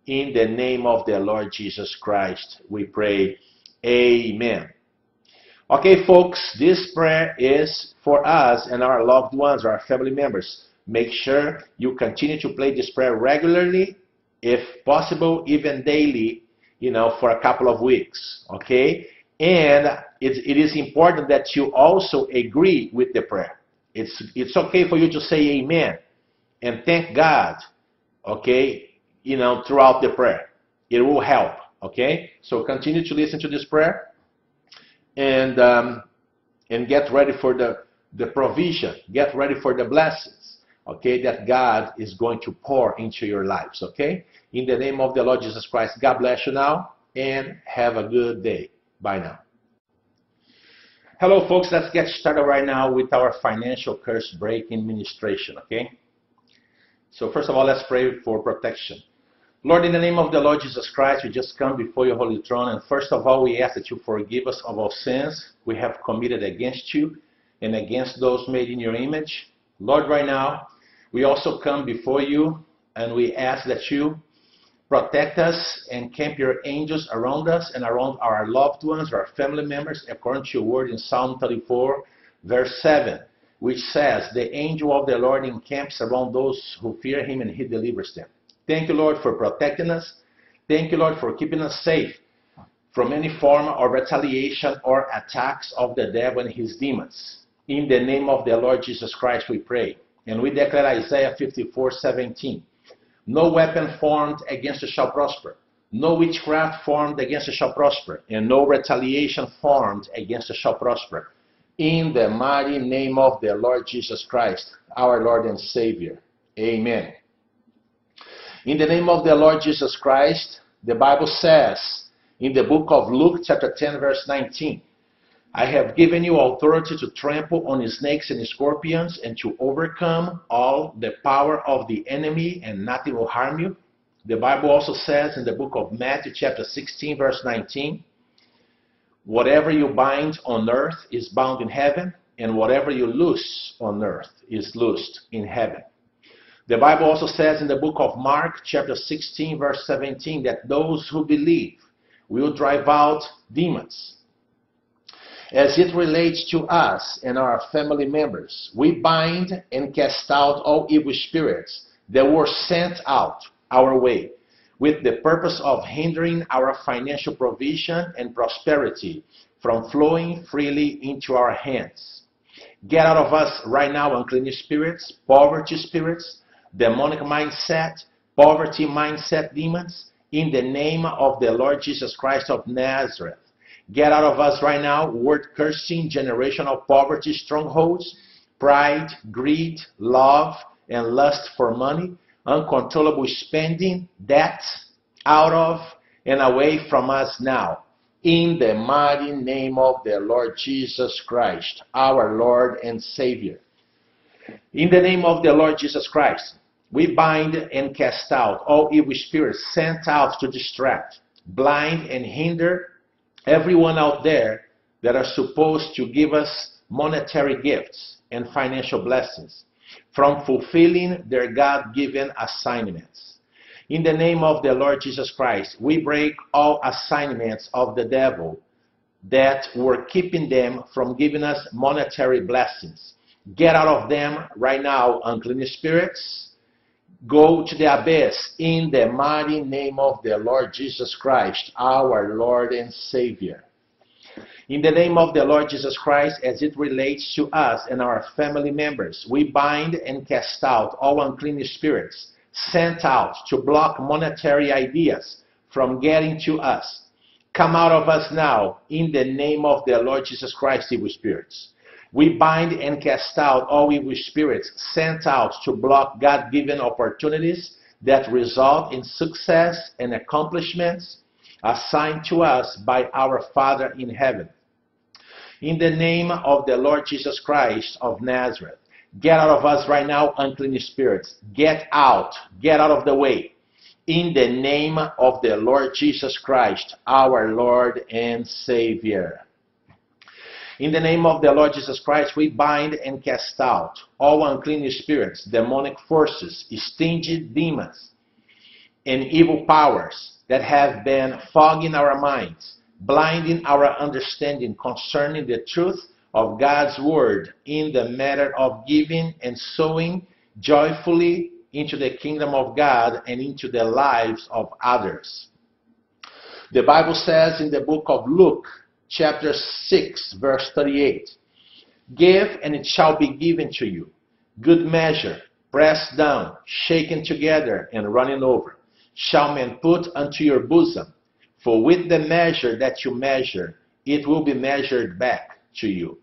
In the name of the Lord Jesus Christ, we pray. Amen. Okay, folks, this prayer is for us and our loved ones, our family members. Make sure you continue to play this prayer regularly, if possible, even daily, you know, for a couple of weeks. Okay? And it, it is important that you also agree with the prayer. It's, it's okay for you to say amen and thank God, okay, you know, throughout the prayer. It will help, okay? So continue to listen to this prayer and, um, and get ready for the, the provision, get ready for the blessings, okay, that God is going to pour into your lives, okay? In the name of the Lord Jesus Christ, God bless you now and have a good day. Bye now. Hello, folks. Let's get started right now with our financial curse breaking ministration, okay? So, first of all, let's pray for protection. Lord, in the name of the Lord Jesus Christ, we just come before your holy throne. And first of all, we ask that you forgive us of our sins we have committed against you and against those made in your image. Lord, right now, we also come before you and we ask that you Protect us and camp your angels around us and around our loved ones, our family members, according to your word in Psalm 34, verse 7, which says, The angel of the Lord encamps around those who fear him and he delivers them. Thank you, Lord, for protecting us. Thank you, Lord, for keeping us safe from any form of retaliation or attacks of the devil and his demons. In the name of the Lord Jesus Christ, we pray. And we declare Isaiah 54 17. No weapon formed against us shall prosper. No witchcraft formed against us shall prosper, and no retaliation formed against us shall prosper. In the mighty name of the Lord Jesus Christ, our Lord and Savior. Amen. In the name of the Lord Jesus Christ, the Bible says in the book of Luke, chapter 10, verse 19, I have given you authority to trample on snakes and scorpions and to overcome all the power of the enemy, and nothing will harm you. The Bible also says in the book of Matthew, chapter 16, verse 19, whatever you bind on earth is bound in heaven, and whatever you loose on earth is loosed in heaven. The Bible also says in the book of Mark, chapter 16, verse 17, that those who believe will drive out demons as it relates to us and our family members, we bind and cast out all evil spirits that were sent out our way with the purpose of hindering our financial provision and prosperity from flowing freely into our hands. Get out of us right now unclean spirits, poverty spirits, demonic mindset, poverty mindset demons, in the name of the Lord Jesus Christ of Nazareth. Get out of us right now word cursing, generational poverty, strongholds, pride, greed, love, and lust for money, uncontrollable spending, debt, out of and away from us now. In the mighty name of the Lord Jesus Christ, our Lord and Savior. In the name of the Lord Jesus Christ, we bind and cast out all evil spirits sent out to distract, blind, and hinder everyone out there that are supposed to give us monetary gifts and financial blessings from fulfilling their God given assignments. In the name of the Lord Jesus Christ, we break all assignments of the devil that were keeping them from giving us monetary blessings. Get out of them right now, unclean spirits. Go to the abyss in the mighty name of the Lord Jesus Christ, our Lord and Savior. In the name of the Lord Jesus Christ, as it relates to us and our family members, we bind and cast out all unclean spirits sent out to block monetary ideas from getting to us. Come out of us now in the name of the Lord Jesus Christ, evil spirits. We bind and cast out all evil spirits sent out to block God given opportunities that result in success and accomplishments assigned to us by our Father in heaven. In the name of the Lord Jesus Christ of Nazareth, get out of us right now, unclean spirits. Get out. Get out of the way. In the name of the Lord Jesus Christ, our Lord and Savior. In the name of the Lord Jesus Christ, we bind and cast out all unclean spirits, demonic forces, stingy demons, and evil powers that have been fogging our minds, blinding our understanding concerning the truth of God's word in the matter of giving and sowing joyfully into the kingdom of God and into the lives of others. The Bible says in the book of Luke, chapter 6, verse 38 Give, and it shall be given to you. Good measure, pressed down, shaken together, and running over shall men put unto your bosom. For with the measure that you measure, it will be measured back to you.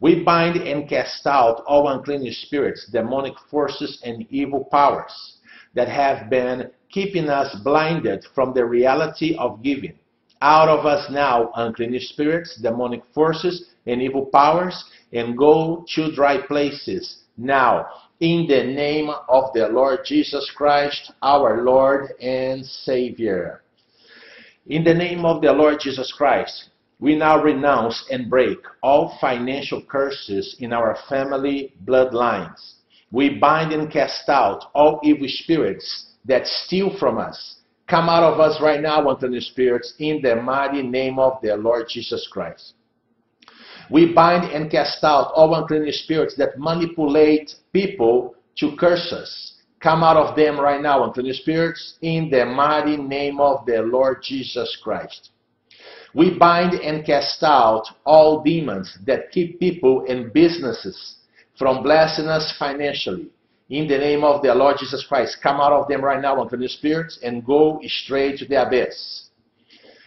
We bind and cast out all unclean spirits, demonic forces, and evil powers that have been keeping us blinded from the reality of giving. Out of us now, unclean spirits, demonic forces, and evil powers, and go to dry places now in the name of the Lord Jesus Christ, our Lord and Savior. In the name of the Lord Jesus Christ, we now renounce and break all financial curses in our family bloodlines. We bind and cast out all evil spirits that steal from us. Come out of us right now, unclean spirits, in the mighty name of the Lord Jesus Christ. We bind and cast out all unclean spirits that manipulate people to curse us. Come out of them right now, unclean spirits, in the mighty name of the Lord Jesus Christ. We bind and cast out all demons that keep people and businesses from blessing us financially. In the name of the Lord Jesus Christ, come out of them right now, unclean spirits, and go straight to the abyss.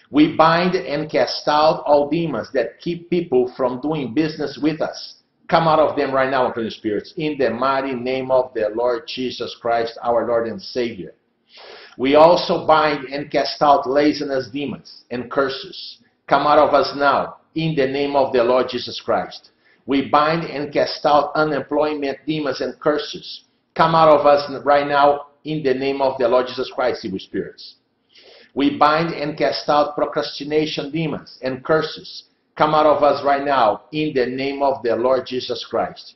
We bind and cast out all demons that keep people from doing business with us. Come out of them right now, unclean spirits, in the mighty name of the Lord Jesus Christ, our Lord and Savior. We also bind and cast out laziness demons and curses. Come out of us now, in the name of the Lord Jesus Christ. We bind and cast out unemployment demons and curses. Come out of us right now, in the name of the Lord Jesus Christ, evil spirits. We bind and cast out procrastination demons and curses. Come out of us right now in the name of the Lord Jesus Christ.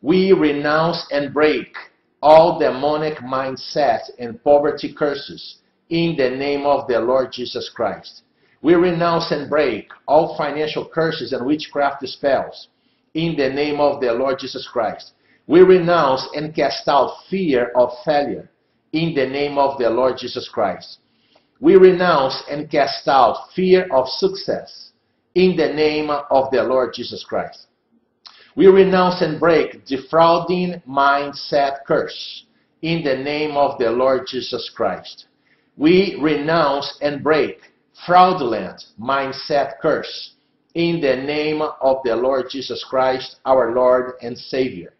We renounce and break all demonic mindset and poverty curses in the name of the Lord Jesus Christ. We renounce and break all financial curses and witchcraft spells in the name of the Lord Jesus Christ. We renounce and cast out fear of failure in the name of the Lord Jesus Christ. We renounce and cast out fear of success in the name of the Lord Jesus Christ. We renounce and break defrauding mindset curse in the name of the Lord Jesus Christ. We renounce and break fraudulent mindset curse in the name of the Lord Jesus Christ, our Lord and Savior.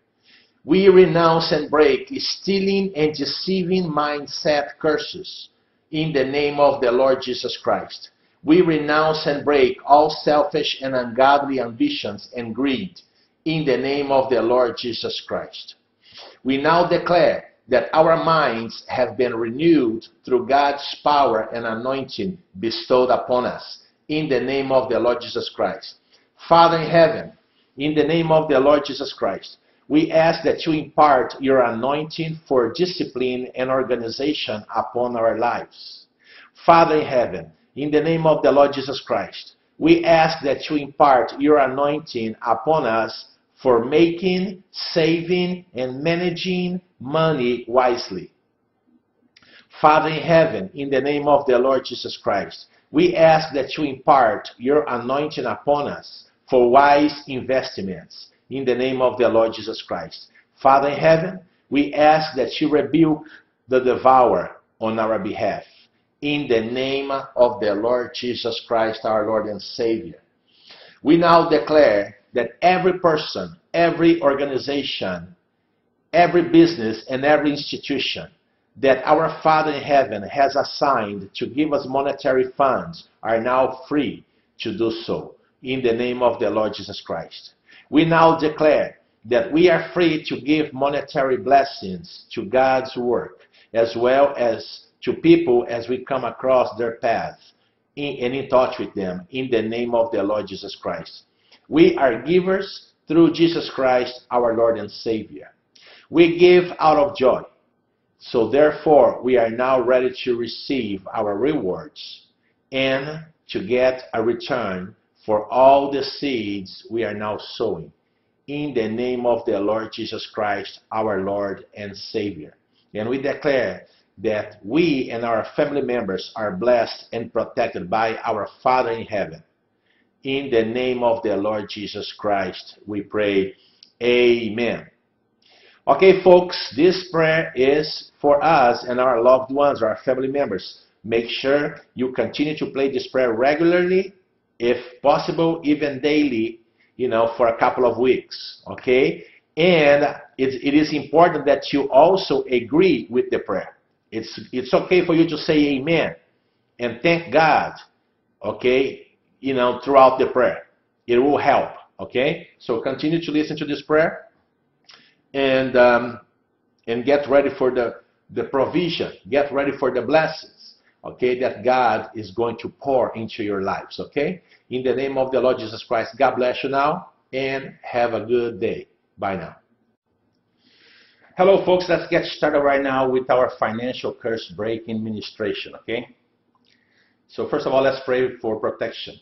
We renounce and break stealing and deceiving mindset curses in the name of the Lord Jesus Christ. We renounce and break all selfish and ungodly ambitions and greed in the name of the Lord Jesus Christ. We now declare that our minds have been renewed through God's power and anointing bestowed upon us in the name of the Lord Jesus Christ. Father in heaven, in the name of the Lord Jesus Christ, we ask that you impart your anointing for discipline and organization upon our lives. Father in heaven, in the name of the Lord Jesus Christ, we ask that you impart your anointing upon us for making, saving, and managing money wisely. Father in heaven, in the name of the Lord Jesus Christ, we ask that you impart your anointing upon us for wise investments in the name of the Lord Jesus Christ. Father in heaven, we ask that you rebuke the devourer on our behalf in the name of the Lord Jesus Christ, our Lord and Savior. We now declare that every person, every organization, every business, and every institution that our Father in heaven has assigned to give us monetary funds are now free to do so in the name of the Lord Jesus Christ. We now declare that we are free to give monetary blessings to God's work as well as to people as we come across their path in, and in touch with them in the name of the Lord Jesus Christ. We are givers through Jesus Christ, our Lord and Savior. We give out of joy. So therefore, we are now ready to receive our rewards and to get a return for all the seeds we are now sowing. In the name of the Lord Jesus Christ, our Lord and Savior. And we declare that we and our family members are blessed and protected by our Father in heaven. In the name of the Lord Jesus Christ, we pray. Amen. Okay, folks, this prayer is for us and our loved ones, our family members. Make sure you continue to play this prayer regularly, if possible, even daily, you know, for a couple of weeks. Okay? And it, it is important that you also agree with the prayer. It's, it's okay for you to say amen and thank God, okay, you know, throughout the prayer. It will help, okay? So continue to listen to this prayer and um, and get ready for the the provision. Get ready for the blessings. Okay, that God is going to pour into your lives. Okay, in the name of the Lord Jesus Christ. God bless you now and have a good day. Bye now. Hello, folks. Let's get started right now with our financial curse breaking ministration. Okay. So first of all, let's pray for protection.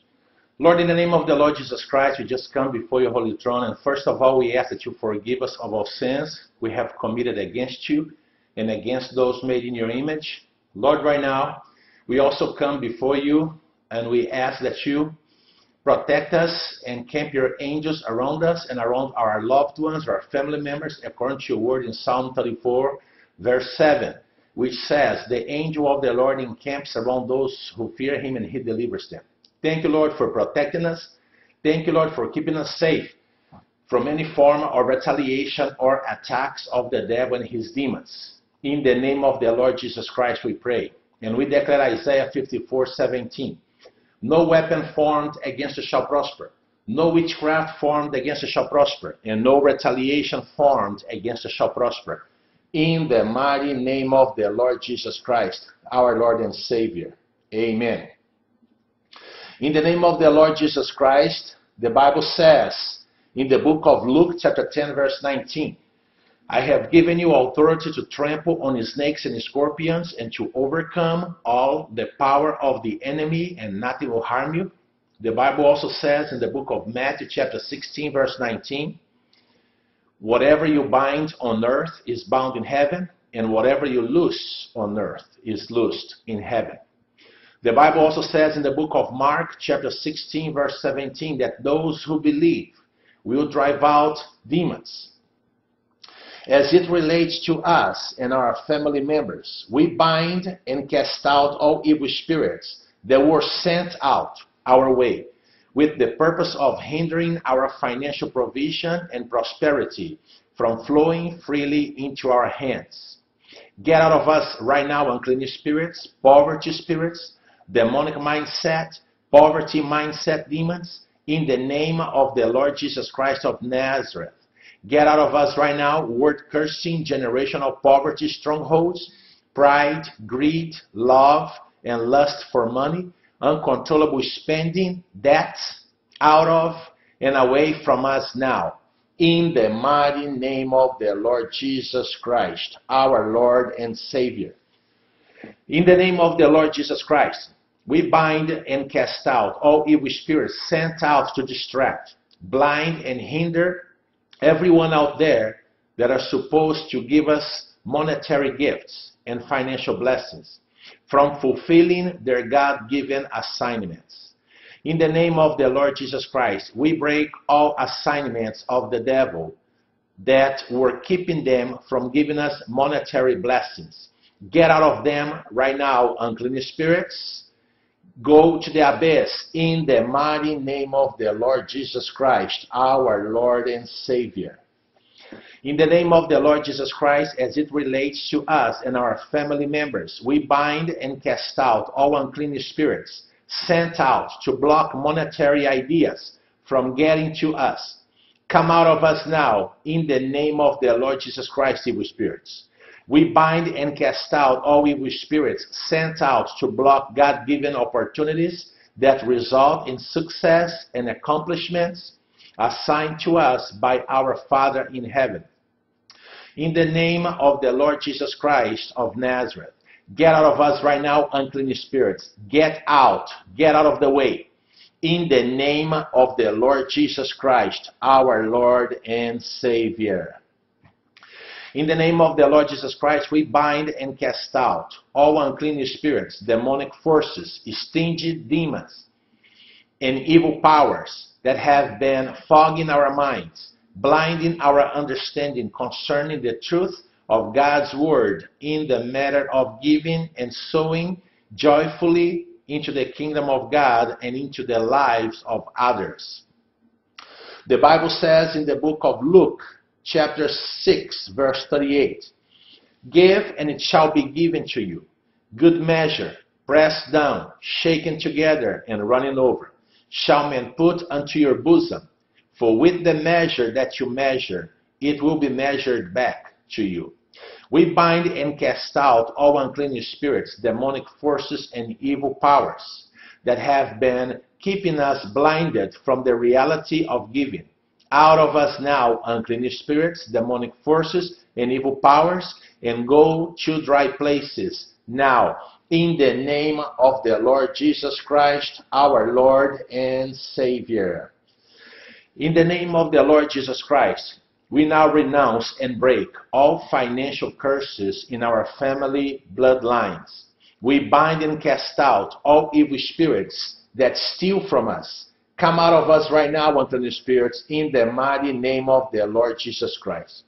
Lord, in the name of the Lord Jesus Christ, we just come before your holy throne. And first of all, we ask that you forgive us of our sins we have committed against you and against those made in your image. Lord, right now, we also come before you and we ask that you protect us and camp your angels around us and around our loved ones, our family members, according to your word in Psalm 34, verse 7, which says, The angel of the Lord encamps around those who fear him and he delivers them. Thank you, Lord, for protecting us. Thank you, Lord, for keeping us safe from any form of retaliation or attacks of the devil and his demons. In the name of the Lord Jesus Christ, we pray. And we declare Isaiah 54 17. No weapon formed against us shall prosper. No witchcraft formed against us shall prosper. And no retaliation formed against us shall prosper. In the mighty name of the Lord Jesus Christ, our Lord and Savior. Amen. In the name of the Lord Jesus Christ, the Bible says in the book of Luke, chapter 10, verse 19, I have given you authority to trample on snakes and scorpions and to overcome all the power of the enemy, and nothing will harm you. The Bible also says in the book of Matthew, chapter 16, verse 19, whatever you bind on earth is bound in heaven, and whatever you loose on earth is loosed in heaven. The Bible also says in the book of Mark, chapter 16, verse 17, that those who believe will drive out demons. As it relates to us and our family members, we bind and cast out all evil spirits that were sent out our way with the purpose of hindering our financial provision and prosperity from flowing freely into our hands. Get out of us right now unclean spirits, poverty spirits, demonic mindset, poverty mindset demons, in the name of the Lord Jesus Christ of Nazareth. Get out of us right now, word cursing, generational poverty strongholds, pride, greed, love, and lust for money, uncontrollable spending, debt, out of and away from us now. In the mighty name of the Lord Jesus Christ, our Lord and Savior. In the name of the Lord Jesus Christ, we bind and cast out all evil spirits sent out to distract, blind, and hinder everyone out there that are supposed to give us monetary gifts and financial blessings from fulfilling their God given assignments. In the name of the Lord Jesus Christ, we break all assignments of the devil that were keeping them from giving us monetary blessings. Get out of them right now, unclean spirits. Go to the abyss in the mighty name of the Lord Jesus Christ, our Lord and Savior. In the name of the Lord Jesus Christ, as it relates to us and our family members, we bind and cast out all unclean spirits sent out to block monetary ideas from getting to us. Come out of us now in the name of the Lord Jesus Christ, evil spirits. We bind and cast out all evil spirits sent out to block God given opportunities that result in success and accomplishments assigned to us by our Father in heaven. In the name of the Lord Jesus Christ of Nazareth, get out of us right now, unclean spirits. Get out. Get out of the way. In the name of the Lord Jesus Christ, our Lord and Savior. In the name of the Lord Jesus Christ, we bind and cast out all unclean spirits, demonic forces, stingy demons, and evil powers that have been fogging our minds, blinding our understanding concerning the truth of God's word in the matter of giving and sowing joyfully into the kingdom of God and into the lives of others. The Bible says in the book of Luke, chapter 6, verse 38. Give, and it shall be given to you. Good measure, pressed down, shaken together, and running over, shall men put unto your bosom. For with the measure that you measure, it will be measured back to you. We bind and cast out all unclean spirits, demonic forces, and evil powers that have been keeping us blinded from the reality of giving out of us now, unclean spirits, demonic forces, and evil powers, and go to dry places now, in the name of the Lord Jesus Christ, our Lord and Savior. In the name of the Lord Jesus Christ, we now renounce and break all financial curses in our family bloodlines. We bind and cast out all evil spirits that steal from us Come out of us right now, unclean spirits, in the mighty name of the Lord Jesus Christ.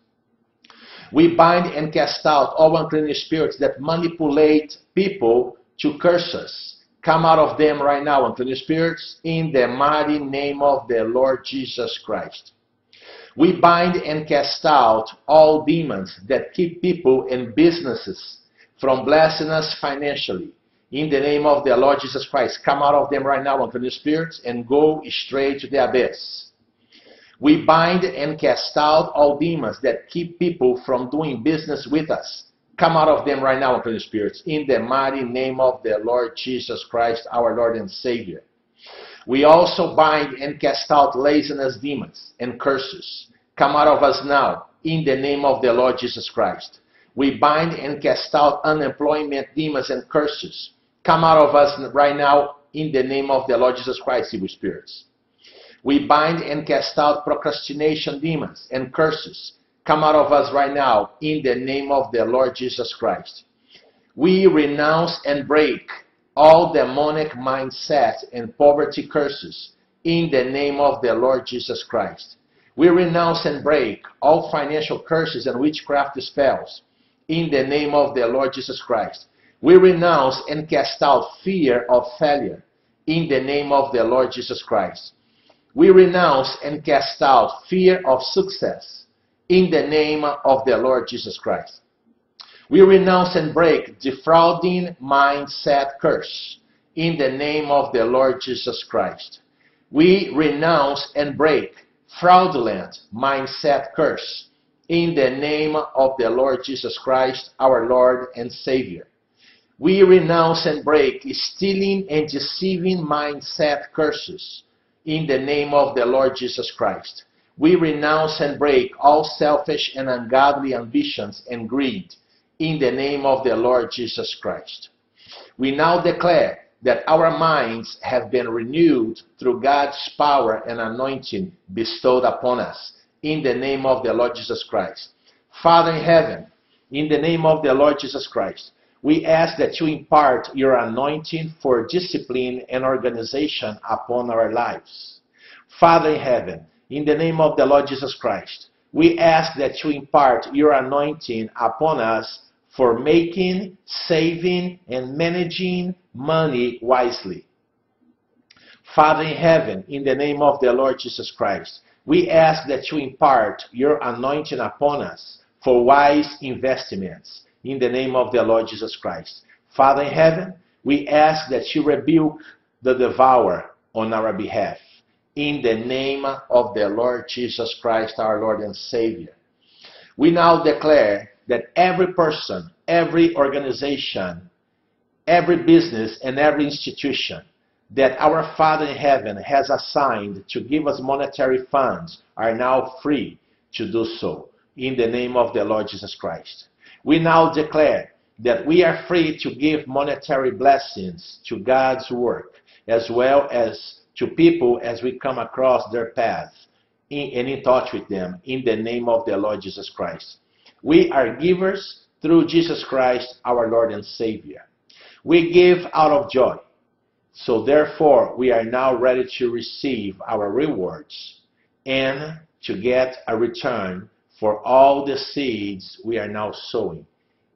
We bind and cast out all unclean spirits that manipulate people to curse us. Come out of them right now, unclean spirits, in the mighty name of the Lord Jesus Christ. We bind and cast out all demons that keep people and businesses from blessing us financially in the name of the Lord Jesus Christ. Come out of them right now, unclean spirits, and go straight to the abyss. We bind and cast out all demons that keep people from doing business with us. Come out of them right now, unclean spirits, in the mighty name of the Lord Jesus Christ, our Lord and Savior. We also bind and cast out laziness demons and curses. Come out of us now, in the name of the Lord Jesus Christ. We bind and cast out unemployment demons and curses. Come out of us right now in the name of the Lord Jesus Christ, evil spirits. We bind and cast out procrastination demons and curses. Come out of us right now in the name of the Lord Jesus Christ. We renounce and break all demonic mindset and poverty curses in the name of the Lord Jesus Christ. We renounce and break all financial curses and witchcraft spells in the name of the Lord Jesus Christ. We renounce and cast out fear of failure in the name of the Lord Jesus Christ. We renounce and cast out fear of success in the name of the Lord Jesus Christ. We renounce and break defrauding mindset curse in the name of the Lord Jesus Christ. We renounce and break fraudulent mindset curse in the name of the Lord Jesus Christ, our Lord and Savior. We renounce and break stealing and deceiving mindset curses in the name of the Lord Jesus Christ. We renounce and break all selfish and ungodly ambitions and greed in the name of the Lord Jesus Christ. We now declare that our minds have been renewed through God's power and anointing bestowed upon us in the name of the Lord Jesus Christ. Father in heaven, in the name of the Lord Jesus Christ, we ask that you impart your anointing for discipline and organization upon our lives. Father in heaven, in the name of the Lord Jesus Christ, we ask that you impart your anointing upon us for making, saving, and managing money wisely. Father in heaven, in the name of the Lord Jesus Christ, we ask that you impart your anointing upon us for wise investments in the name of the Lord Jesus Christ. Father in heaven, we ask that you rebuke the devourer on our behalf in the name of the Lord Jesus Christ, our Lord and Savior. We now declare that every person, every organization, every business, and every institution that our Father in heaven has assigned to give us monetary funds are now free to do so in the name of the Lord Jesus Christ. We now declare that we are free to give monetary blessings to God's work as well as to people as we come across their path and in touch with them in the name of the Lord Jesus Christ. We are givers through Jesus Christ, our Lord and Savior. We give out of joy. So therefore, we are now ready to receive our rewards and to get a return for all the seeds we are now sowing.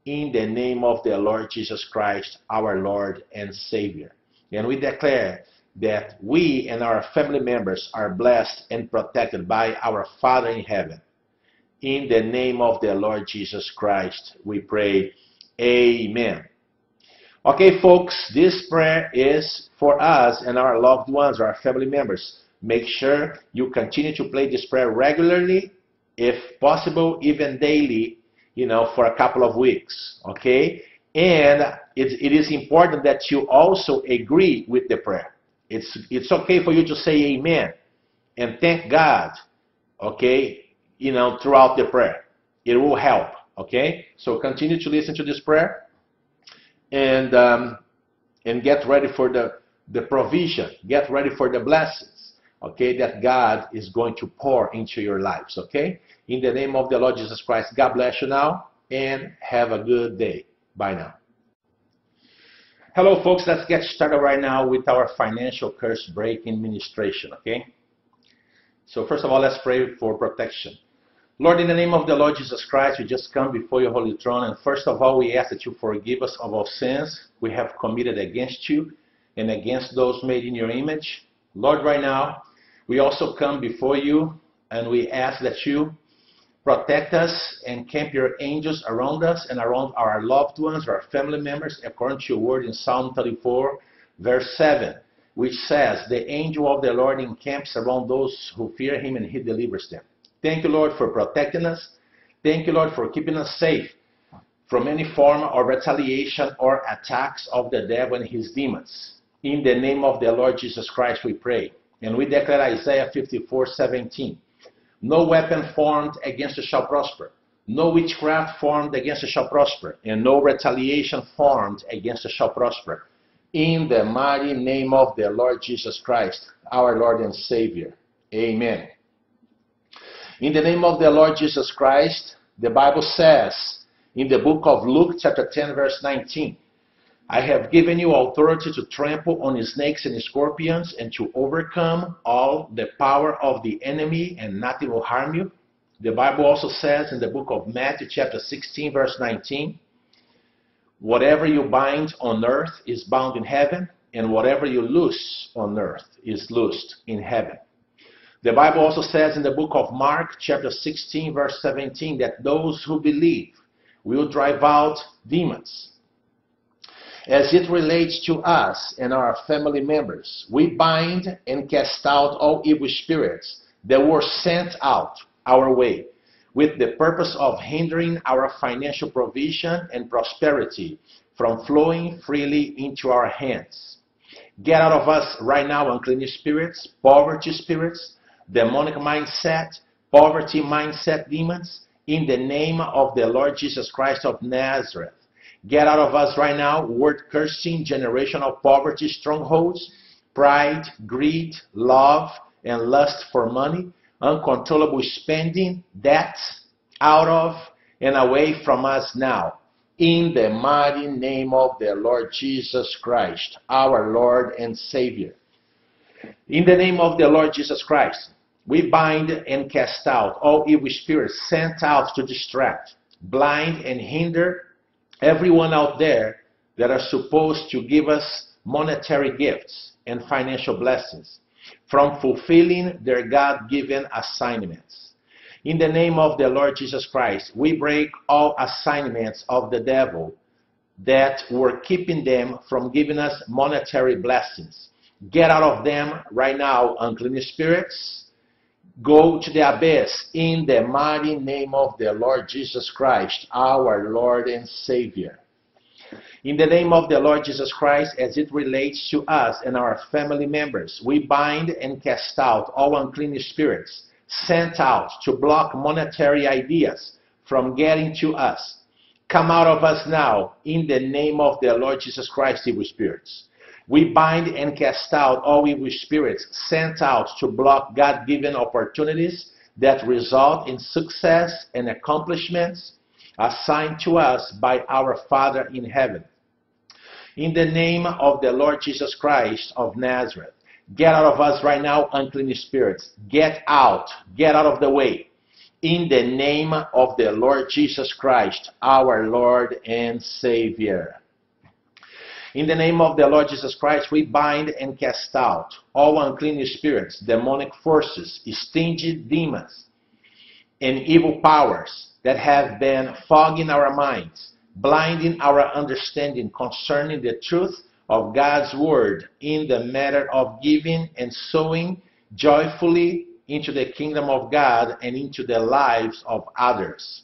In the name of the Lord Jesus Christ, our Lord and Savior. And we declare that we and our family members are blessed and protected by our Father in heaven. In the name of the Lord Jesus Christ, we pray. Amen. Okay, folks, this prayer is for us and our loved ones, our family members. Make sure you continue to play this prayer regularly, if possible, even daily, you know, for a couple of weeks. Okay? And it, it is important that you also agree with the prayer. It's, it's okay for you to say amen and thank God, okay, you know, throughout the prayer. It will help, okay? So continue to listen to this prayer and, um, and get ready for the, the provision, get ready for the blessings, okay, that God is going to pour into your lives, okay? In the name of the Lord Jesus Christ, God bless you now and have a good day. Bye now. Hello, folks. Let's get started right now with our financial curse breaking ministration, okay? So, first of all, let's pray for protection. Lord, in the name of the Lord Jesus Christ, we just come before your holy throne. And first of all, we ask that you forgive us of our sins we have committed against you and against those made in your image. Lord, right now, we also come before you and we ask that you Protect us and camp your angels around us and around our loved ones, our family members, according to your word in Psalm 34, verse 7, which says, The angel of the Lord encamps around those who fear him and he delivers them. Thank you, Lord, for protecting us. Thank you, Lord, for keeping us safe from any form of retaliation or attacks of the devil and his demons. In the name of the Lord Jesus Christ, we pray. And we declare Isaiah 54 17. No weapon formed against us shall prosper. No witchcraft formed against us shall prosper, and no retaliation formed against us shall prosper. In the mighty name of the Lord Jesus Christ, our Lord and Savior. Amen. In the name of the Lord Jesus Christ, the Bible says in the book of Luke, chapter 10, verse 19, I have given you authority to trample on snakes and scorpions and to overcome all the power of the enemy, and nothing will harm you. The Bible also says in the book of Matthew, chapter 16, verse 19, whatever you bind on earth is bound in heaven, and whatever you loose on earth is loosed in heaven. The Bible also says in the book of Mark, chapter 16, verse 17, that those who believe will drive out demons as it relates to us and our family members, we bind and cast out all evil spirits that were sent out our way with the purpose of hindering our financial provision and prosperity from flowing freely into our hands. Get out of us right now unclean spirits, poverty spirits, demonic mindset, poverty mindset demons, in the name of the Lord Jesus Christ of Nazareth. Get out of us right now word cursing, generational poverty, strongholds, pride, greed, love, and lust for money. uncontrollable spending, debt out of and away from us now. In the mighty name of the Lord Jesus Christ, our Lord and Savior. In the name of the Lord Jesus Christ, we bind and cast out all evil spirits sent out to distract, blind, and hinder everyone out there that are supposed to give us monetary gifts and financial blessings from fulfilling their God given assignments. In the name of the Lord Jesus Christ, we break all assignments of the devil that were keeping them from giving us monetary blessings. Get out of them right now, unclean spirits. Go to the abyss in the mighty name of the Lord Jesus Christ, our Lord and Savior. In the name of the Lord Jesus Christ, as it relates to us and our family members, we bind and cast out all unclean spirits sent out to block monetary ideas from getting to us. Come out of us now in the name of the Lord Jesus Christ, evil spirits. We bind and cast out all evil spirits sent out to block God given opportunities that result in success and accomplishments assigned to us by our Father in heaven. In the name of the Lord Jesus Christ of Nazareth, get out of us right now, unclean spirits. Get out. Get out of the way. In the name of the Lord Jesus Christ, our Lord and Savior. In the name of the Lord Jesus Christ, we bind and cast out all unclean spirits, demonic forces, stingy demons, and evil powers that have been fogging our minds, blinding our understanding concerning the truth of God's word in the matter of giving and sowing joyfully into the kingdom of God and into the lives of others.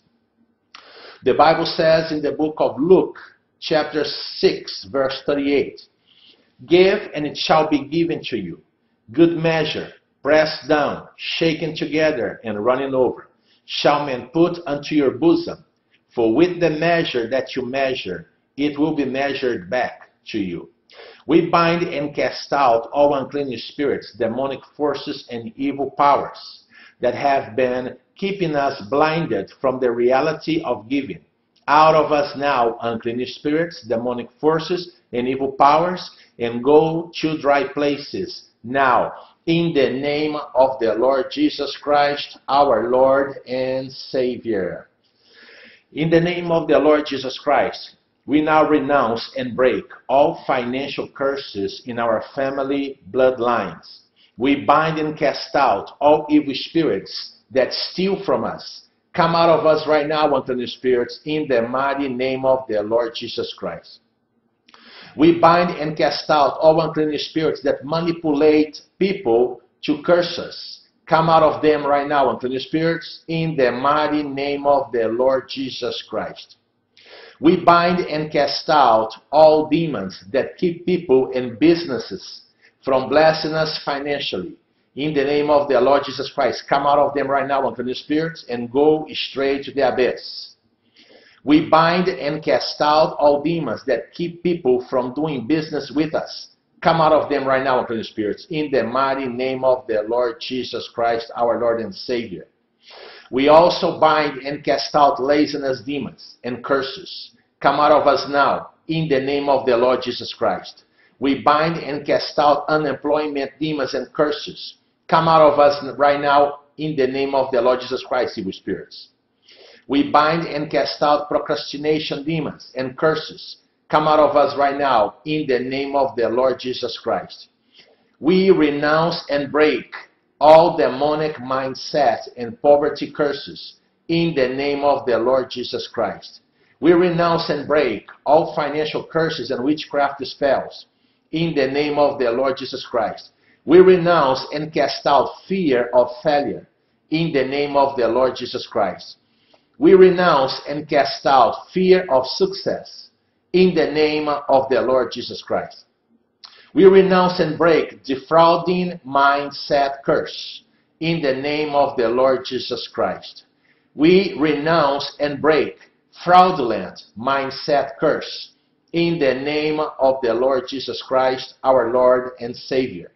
The Bible says in the book of Luke, chapter 6, verse 38 Give, and it shall be given to you. Good measure, pressed down, shaken together, and running over shall men put unto your bosom. For with the measure that you measure, it will be measured back to you. We bind and cast out all unclean spirits, demonic forces, and evil powers that have been keeping us blinded from the reality of giving. Out of us now, unclean spirits, demonic forces, and evil powers, and go to dry places now in the name of the Lord Jesus Christ, our Lord and Savior. In the name of the Lord Jesus Christ, we now renounce and break all financial curses in our family bloodlines. We bind and cast out all evil spirits that steal from us. Come out of us right now, unclean spirits, in the mighty name of the Lord Jesus Christ. We bind and cast out all unclean spirits that manipulate people to curse us. Come out of them right now, unclean spirits, in the mighty name of the Lord Jesus Christ. We bind and cast out all demons that keep people and businesses from blessing us financially. In the name of the Lord Jesus Christ, come out of them right now, unclean spirits, and go straight to the abyss. We bind and cast out all demons that keep people from doing business with us. Come out of them right now, unclean spirits, in the mighty name of the Lord Jesus Christ, our Lord and Savior. We also bind and cast out laziness demons and curses. Come out of us now, in the name of the Lord Jesus Christ. We bind and cast out unemployment demons and curses. Come out of us right now, in the name of the Lord Jesus Christ, evil spirits. We bind and cast out procrastination demons and curses. Come out of us right now in the name of the Lord Jesus Christ. We renounce and break all demonic mindset and poverty curses in the name of the Lord Jesus Christ. We renounce and break all financial curses and witchcraft spells in the name of the Lord Jesus Christ. We renounce and cast out fear of failure in the name of the Lord Jesus Christ. We renounce and cast out fear of success in the name of the Lord Jesus Christ. We renounce and break defrauding mindset curse in the name of the Lord Jesus Christ. We renounce and break fraudulent mindset curse in the name of the Lord Jesus Christ, our Lord and Savior.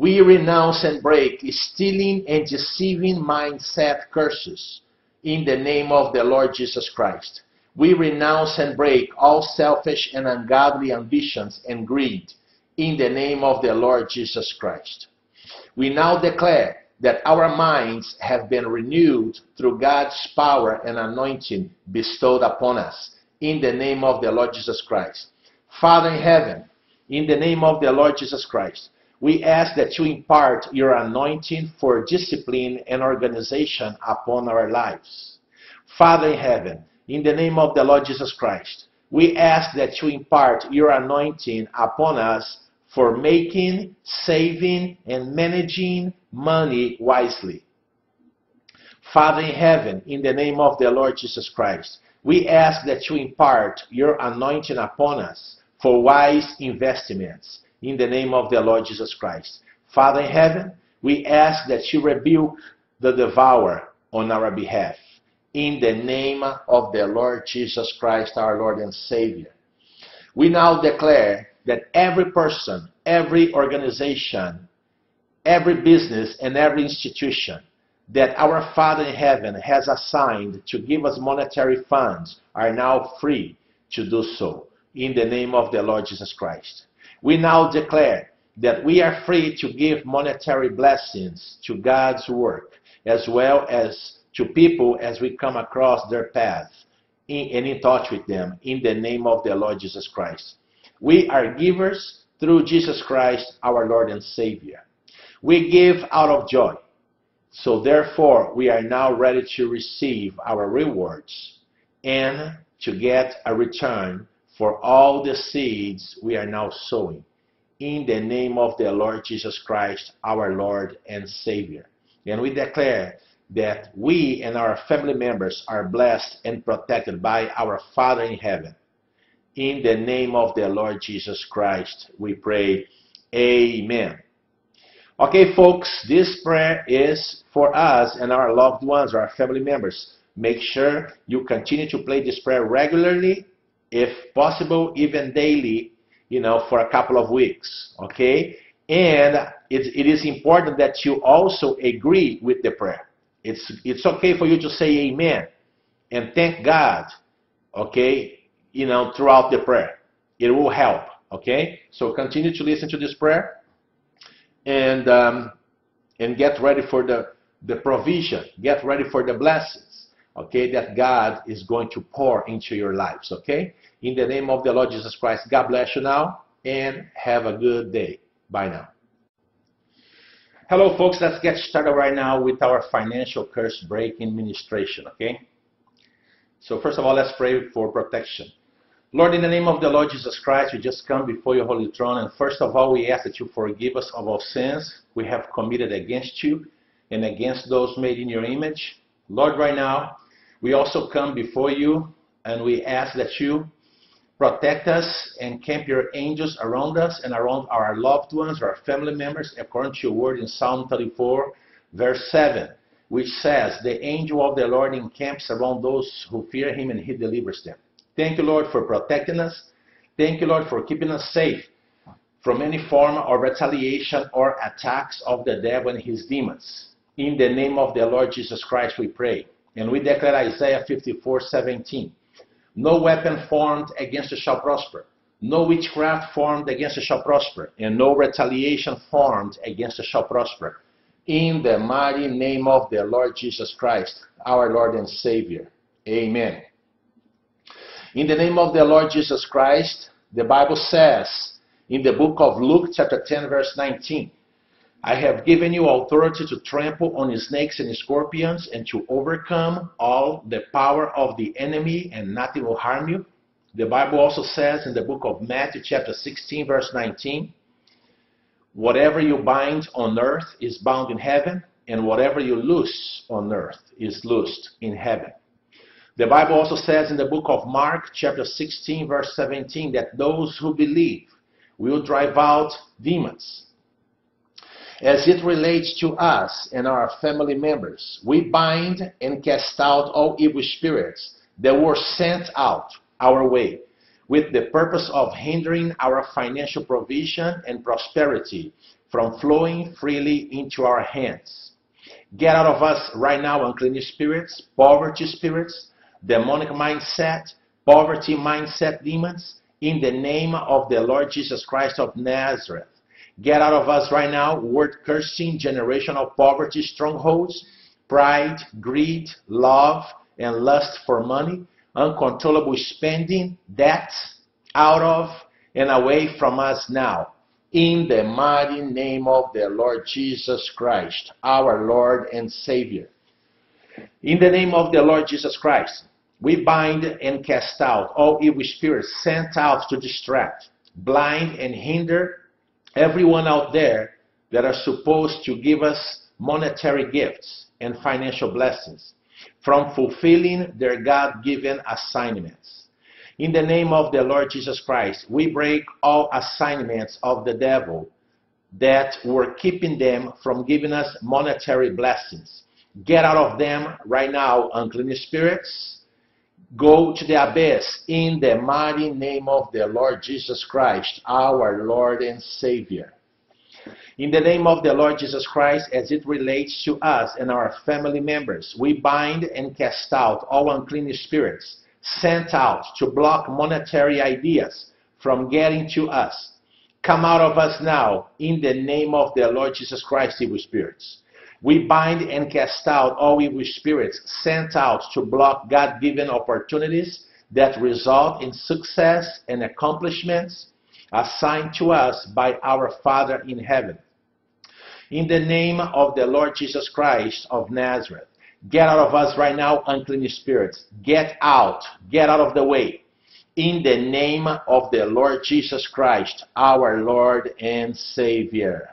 We renounce and break stealing and deceiving mindset curses in the name of the Lord Jesus Christ. We renounce and break all selfish and ungodly ambitions and greed in the name of the Lord Jesus Christ. We now declare that our minds have been renewed through God's power and anointing bestowed upon us in the name of the Lord Jesus Christ. Father in heaven, in the name of the Lord Jesus Christ, we ask that you impart your anointing for discipline and organization upon our lives. Father in heaven, in the name of the Lord Jesus Christ, we ask that you impart your anointing upon us for making, saving, and managing money wisely. Father in heaven, in the name of the Lord Jesus Christ, we ask that you impart your anointing upon us for wise investments in the name of the Lord Jesus Christ. Father in heaven, we ask that you rebuke the devourer on our behalf. In the name of the Lord Jesus Christ, our Lord and Savior. We now declare that every person, every organization, every business, and every institution that our Father in heaven has assigned to give us monetary funds are now free to do so in the name of the Lord Jesus Christ. We now declare that we are free to give monetary blessings to God's work as well as to people as we come across their path in, and in touch with them in the name of the Lord Jesus Christ. We are givers through Jesus Christ, our Lord and Savior. We give out of joy. So therefore, we are now ready to receive our rewards and to get a return for all the seeds we are now sowing. In the name of the Lord Jesus Christ, our Lord and Savior. And we declare that we and our family members are blessed and protected by our Father in heaven. In the name of the Lord Jesus Christ, we pray. Amen. Okay, folks, this prayer is for us and our loved ones, our family members. Make sure you continue to play this prayer regularly if possible, even daily, you know, for a couple of weeks. Okay? And it, it is important that you also agree with the prayer. It's, it's okay for you to say amen and thank God, okay, you know, throughout the prayer. It will help, okay? So continue to listen to this prayer and, um, and get ready for the, the provision. Get ready for the blessings okay, that God is going to pour into your lives, okay? In the name of the Lord Jesus Christ, God bless you now and have a good day. Bye now. Hello, folks. Let's get started right now with our financial curse breaking ministration, okay? So, first of all, let's pray for protection. Lord, in the name of the Lord Jesus Christ, we just come before your holy throne. And first of all, we ask that you forgive us of our sins we have committed against you and against those made in your image. Lord, right now, we also come before you and we ask that you protect us and camp your angels around us and around our loved ones, our family members, according to your word in Psalm 34, verse 7, which says, The angel of the Lord encamps around those who fear him and he delivers them. Thank you, Lord, for protecting us. Thank you, Lord, for keeping us safe from any form of retaliation or attacks of the devil and his demons. In the name of the Lord Jesus Christ, we pray. And we declare Isaiah 54 17. No weapon formed against us shall prosper. No witchcraft formed against us shall prosper. And no retaliation formed against us shall prosper. In the mighty name of the Lord Jesus Christ, our Lord and Savior. Amen. In the name of the Lord Jesus Christ, the Bible says in the book of Luke, chapter 10, verse 19. I have given you authority to trample on snakes and scorpions and to overcome all the power of the enemy, and nothing will harm you. The Bible also says in the book of Matthew, chapter 16, verse 19, whatever you bind on earth is bound in heaven, and whatever you loose on earth is loosed in heaven. The Bible also says in the book of Mark, chapter 16, verse 17, that those who believe will drive out demons as it relates to us and our family members, we bind and cast out all evil spirits that were sent out our way. with the purpose of hindering our financial provision and prosperity from flowing freely into our hands. Get out of us right now unclean spirits, poverty spirits, demonic mindset, poverty mindset demons, in the name of the Lord Jesus Christ of Nazareth. Get out of us right now word cursing, generational poverty strongholds, pride, greed, love, and lust for money, uncontrollable spending, debt, out of and away from us now in the mighty name of the Lord Jesus Christ, our Lord and Savior. In the name of the Lord Jesus Christ, we bind and cast out all evil spirits sent out to distract, blind, and hinder everyone out there that are supposed to give us monetary gifts and financial blessings from fulfilling their God given assignments. In the name of the Lord Jesus Christ, we break all assignments of the devil that were keeping them from giving us monetary blessings. Get out of them right now, unclean spirits. Go to the abyss in the mighty name of the Lord Jesus Christ, our Lord and Savior. In the name of the Lord Jesus Christ, as it relates to us and our family members, we bind and cast out all unclean spirits sent out to block monetary ideas from getting to us. Come out of us now in the name of the Lord Jesus Christ, evil spirits. We bind and cast out all evil spirits sent out to block God given opportunities that result in success and accomplishments assigned to us by our Father in heaven. In the name of the Lord Jesus Christ of Nazareth, Get out of us right now, unclean spirits. Get out. Get out of the way. In the name of the Lord Jesus Christ, our Lord and Savior.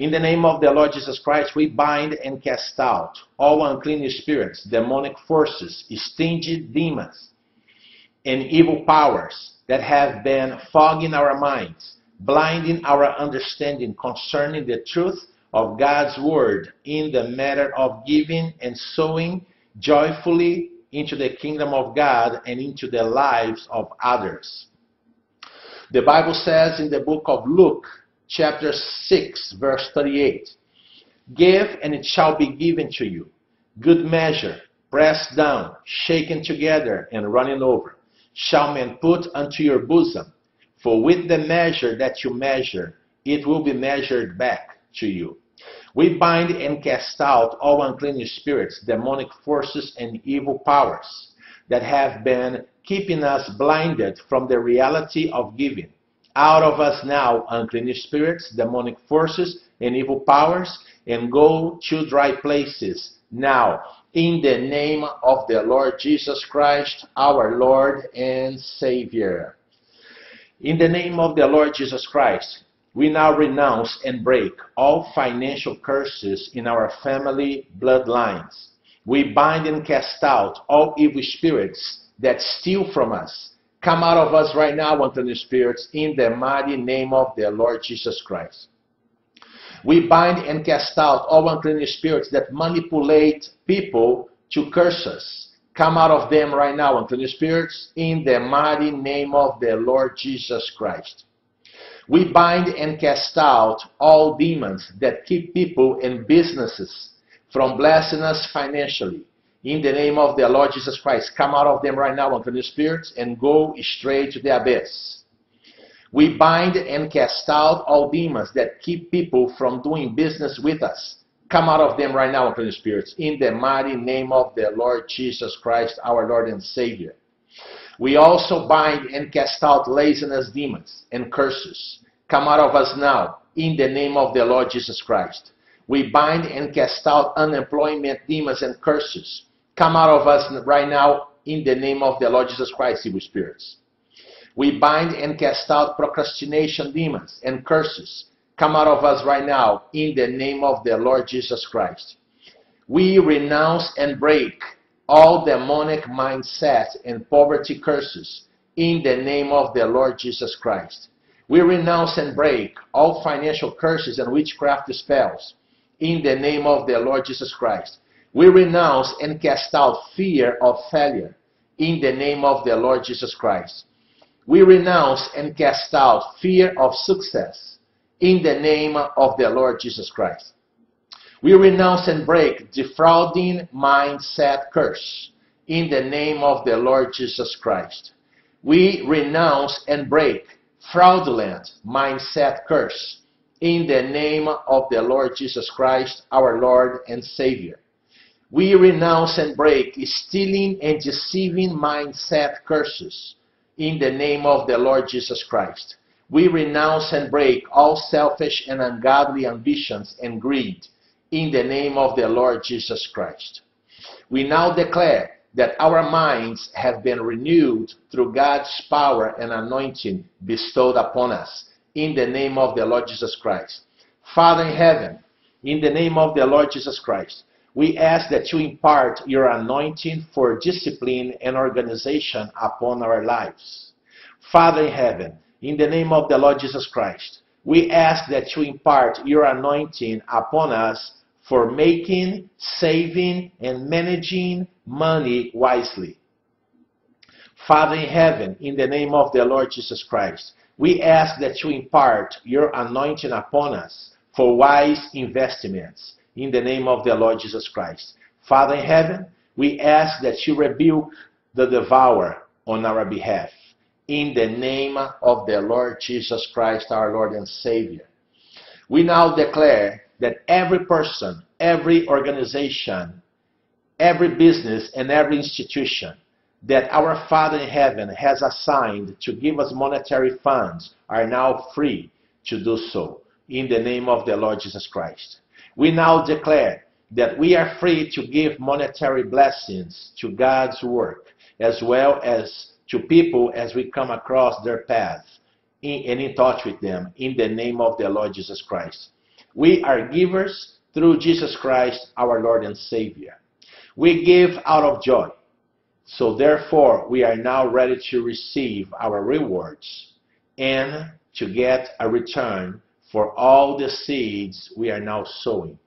In the name of the Lord Jesus Christ, we bind and cast out all unclean spirits, demonic forces, stingy demons, and evil powers that have been fogging our minds, blinding our understanding concerning the truth of God's word in the matter of giving and sowing joyfully into the kingdom of God and into the lives of others. The Bible says in the book of Luke, chapter 6, verse 38 Give, and it shall be given to you. Good measure, pressed down, shaken together, and running over, shall men put unto your bosom. For with the measure that you measure, it will be measured back to you. We bind and cast out all unclean spirits, demonic forces, and evil powers that have been keeping us blinded from the reality of giving. Out of us now, unclean spirits, demonic forces, and evil powers, and go to dry places now, in the name of the Lord Jesus Christ, our Lord and Savior. In the name of the Lord Jesus Christ, we now renounce and break all financial curses in our family bloodlines. We bind and cast out all evil spirits that steal from us. Come out of us right now, unclean spirits, in the mighty name of the Lord Jesus Christ. We bind and cast out all unclean spirits that manipulate people to curse us. Come out of them right now, unclean spirits, in the mighty name of the Lord Jesus Christ. We bind and cast out all demons that keep people and businesses from blessing us financially. In the name of the Lord Jesus Christ, come out of them right now, unclean spirits, and go straight to the abyss. We bind and cast out all demons that keep people from doing business with us. Come out of them right now, unclean spirits, in the mighty name of the Lord Jesus Christ, our Lord and Savior. We also bind and cast out laziness demons and curses. Come out of us now, in the name of the Lord Jesus Christ. We bind and cast out unemployment demons and curses. Come out of us right now, in the name of the Lord Jesus Christ, evil spirits. We bind and cast out procrastination demons and curses. Come out of us right now, in the name of the Lord Jesus Christ. We renounce and break all demonic mindset and poverty curses in the name of the Lord Jesus Christ. We renounce and break all financial curses and witchcraft spells in the name of the Lord Jesus Christ. We renounce and cast out fear of failure in the name of the Lord Jesus Christ. We renounce and cast out fear of success in the name of the Lord Jesus Christ. We renounce and break defrauding mindset curse in the name of the Lord Jesus Christ. We renounce and break fraudulent mindset curse in the name of the Lord Jesus Christ, our Lord and Savior. We renounce and break stealing and deceiving mindset curses in the name of the Lord Jesus Christ. We renounce and break all selfish and ungodly ambitions and greed in the name of the Lord Jesus Christ. We now declare that our minds have been renewed through God's power and anointing bestowed upon us in the name of the Lord Jesus Christ. Father in heaven, in the name of the Lord Jesus Christ, we ask that you impart your anointing for discipline and organization upon our lives. Father in heaven, in the name of the Lord Jesus Christ, we ask that you impart your anointing upon us for making, saving, and managing money wisely. Father in heaven, in the name of the Lord Jesus Christ, we ask that you impart your anointing upon us for wise investments in the name of the Lord Jesus Christ. Father in heaven, we ask that you rebuke the devourer on our behalf in the name of the Lord Jesus Christ, our Lord and Savior. We now declare that every person, every organization, every business, and every institution that our Father in heaven has assigned to give us monetary funds are now free to do so in the name of the Lord Jesus Christ. We now declare that we are free to give monetary blessings to God's work as well as to people as we come across their path in, and in touch with them in the name of the Lord Jesus Christ. We are givers through Jesus Christ, our Lord and Savior. We give out of joy. So therefore, we are now ready to receive our rewards and to get a return for all the seeds we are now sowing.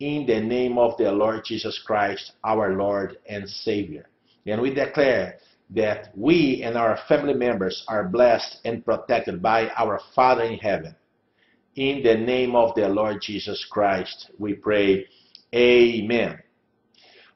In the name of the Lord Jesus Christ, our Lord and Savior. And we declare that we and our family members are blessed and protected by our Father in heaven. In the name of the Lord Jesus Christ, we pray. Amen.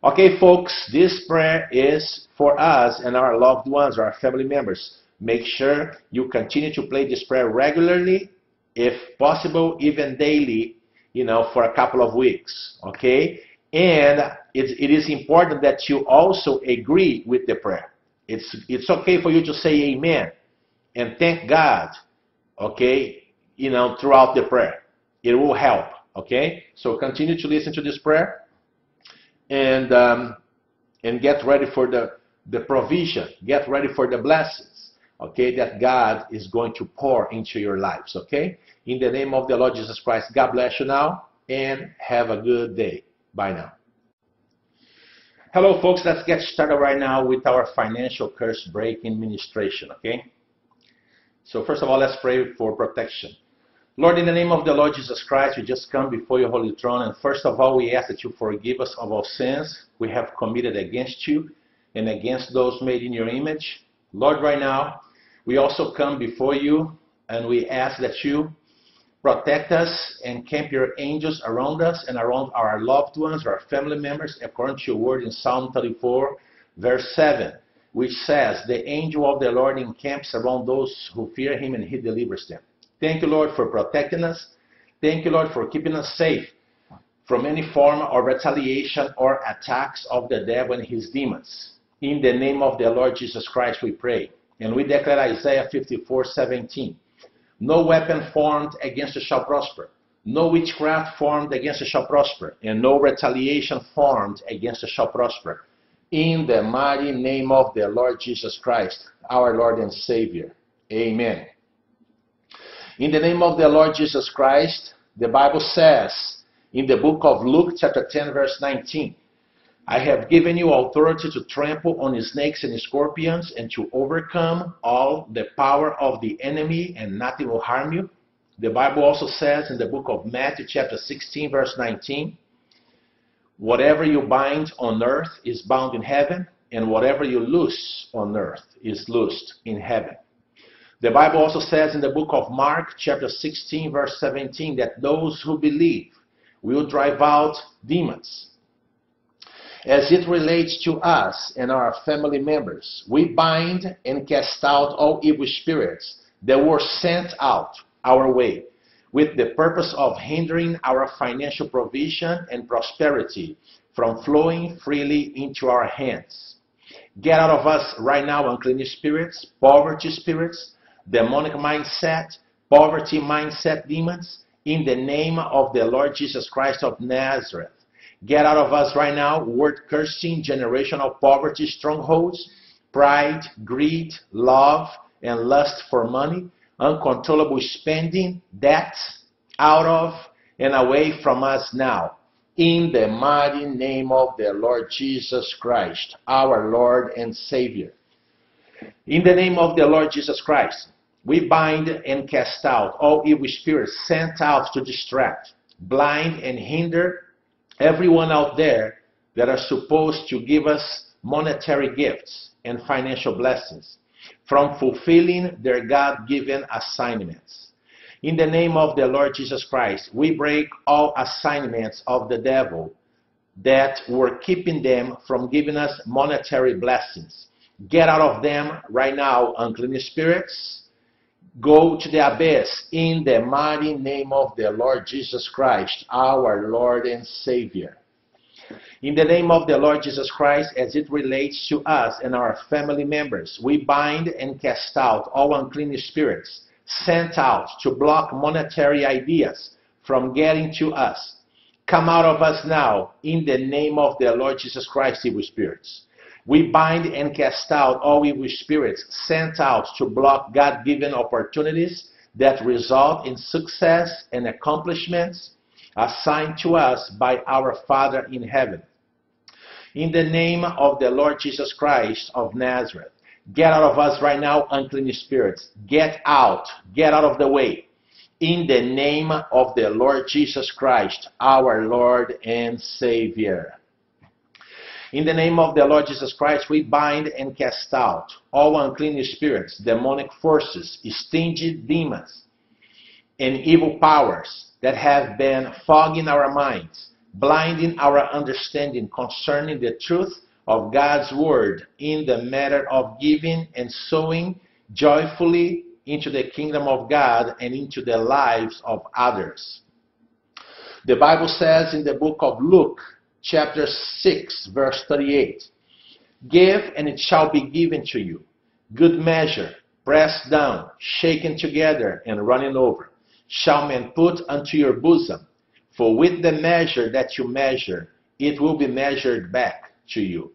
Okay, folks, this prayer is for us and our loved ones, our family members. Make sure you continue to play this prayer regularly, if possible, even daily, you know, for a couple of weeks. Okay? And it, it is important that you also agree with the prayer. It's, it's okay for you to say amen and thank God, okay, you know, throughout the prayer. It will help. Okay? So continue to listen to this prayer and um, and get ready for the, the provision. Get ready for the blessings. Okay, that God is going to pour into your lives. Okay? In the name of the Lord Jesus Christ, God bless you now and have a good day. Bye now. Hello, folks. Let's get started right now with our financial curse breaking ministration. Okay? So, first of all, let's pray for protection. Lord, in the name of the Lord Jesus Christ, we just come before your holy throne. And first of all, we ask that you forgive us of our sins we have committed against you and against those made in your image. Lord, right now, we also come before you and we ask that you protect us and camp your angels around us and around our loved ones, our family members, according to your word in Psalm 34, verse 7, which says, The angel of the Lord encamps around those who fear him and he delivers them. Thank you, Lord, for protecting us. Thank you, Lord, for keeping us safe from any form of retaliation or attacks of the devil and his demons. In the name of the Lord Jesus Christ, we pray. And we declare Isaiah 54 17. No weapon formed against us shall prosper. No witchcraft formed against us shall prosper. And no retaliation formed against us shall prosper. In the mighty name of the Lord Jesus Christ, our Lord and Savior. Amen. In the name of the Lord Jesus Christ, the Bible says in the book of Luke, chapter 10, verse 19, I have given you authority to trample on snakes and scorpions and to overcome all the power of the enemy, and nothing will harm you. The Bible also says in the book of Matthew, chapter 16, verse 19, whatever you bind on earth is bound in heaven, and whatever you loose on earth is loosed in heaven. The Bible also says in the book of Mark, chapter 16, verse 17, that those who believe will drive out demons. As it relates to us and our family members, we bind and cast out all evil spirits that were sent out our way with the purpose of hindering our financial provision and prosperity from flowing freely into our hands. Get out of us right now unclean spirits, poverty spirits, demonic mindset, poverty mindset demons, in the name of the Lord Jesus Christ of Nazareth. Get out of us right now word cursing, generational poverty strongholds, pride, greed, love, and lust for money, uncontrollable spending, debt, out of and away from us now. In the mighty name of the Lord Jesus Christ, our Lord and Savior. In the name of the Lord Jesus Christ, we bind and cast out all evil spirits sent out to distract, blind, and hinder everyone out there that are supposed to give us monetary gifts and financial blessings from fulfilling their God given assignments. In the name of the Lord Jesus Christ, we break all assignments of the devil that were keeping them from giving us monetary blessings. Get out of them right now, unclean spirits go to the abyss in the mighty name of the Lord Jesus Christ, our Lord and Savior. In the name of the Lord Jesus Christ, as it relates to us and our family members, we bind and cast out all unclean spirits sent out to block monetary ideas from getting to us. Come out of us now in the name of the Lord Jesus Christ, evil spirits. We bind and cast out all evil spirits sent out to block God given opportunities that result in success and accomplishments assigned to us by our Father in heaven. In the name of the Lord Jesus Christ of Nazareth, get out of us right now, unclean spirits. Get out. Get out of the way. In the name of the Lord Jesus Christ, our Lord and Savior. In the name of the Lord Jesus Christ, we bind and cast out all unclean spirits, demonic forces, stingy demons, and evil powers that have been fogging our minds, blinding our understanding concerning the truth of God's word in the matter of giving and sowing joyfully into the kingdom of God and into the lives of others. The Bible says in the book of Luke, chapter 6, verse 38. Give, and it shall be given to you. Good measure, pressed down, shaken together, and running over, shall men put unto your bosom. For with the measure that you measure, it will be measured back to you.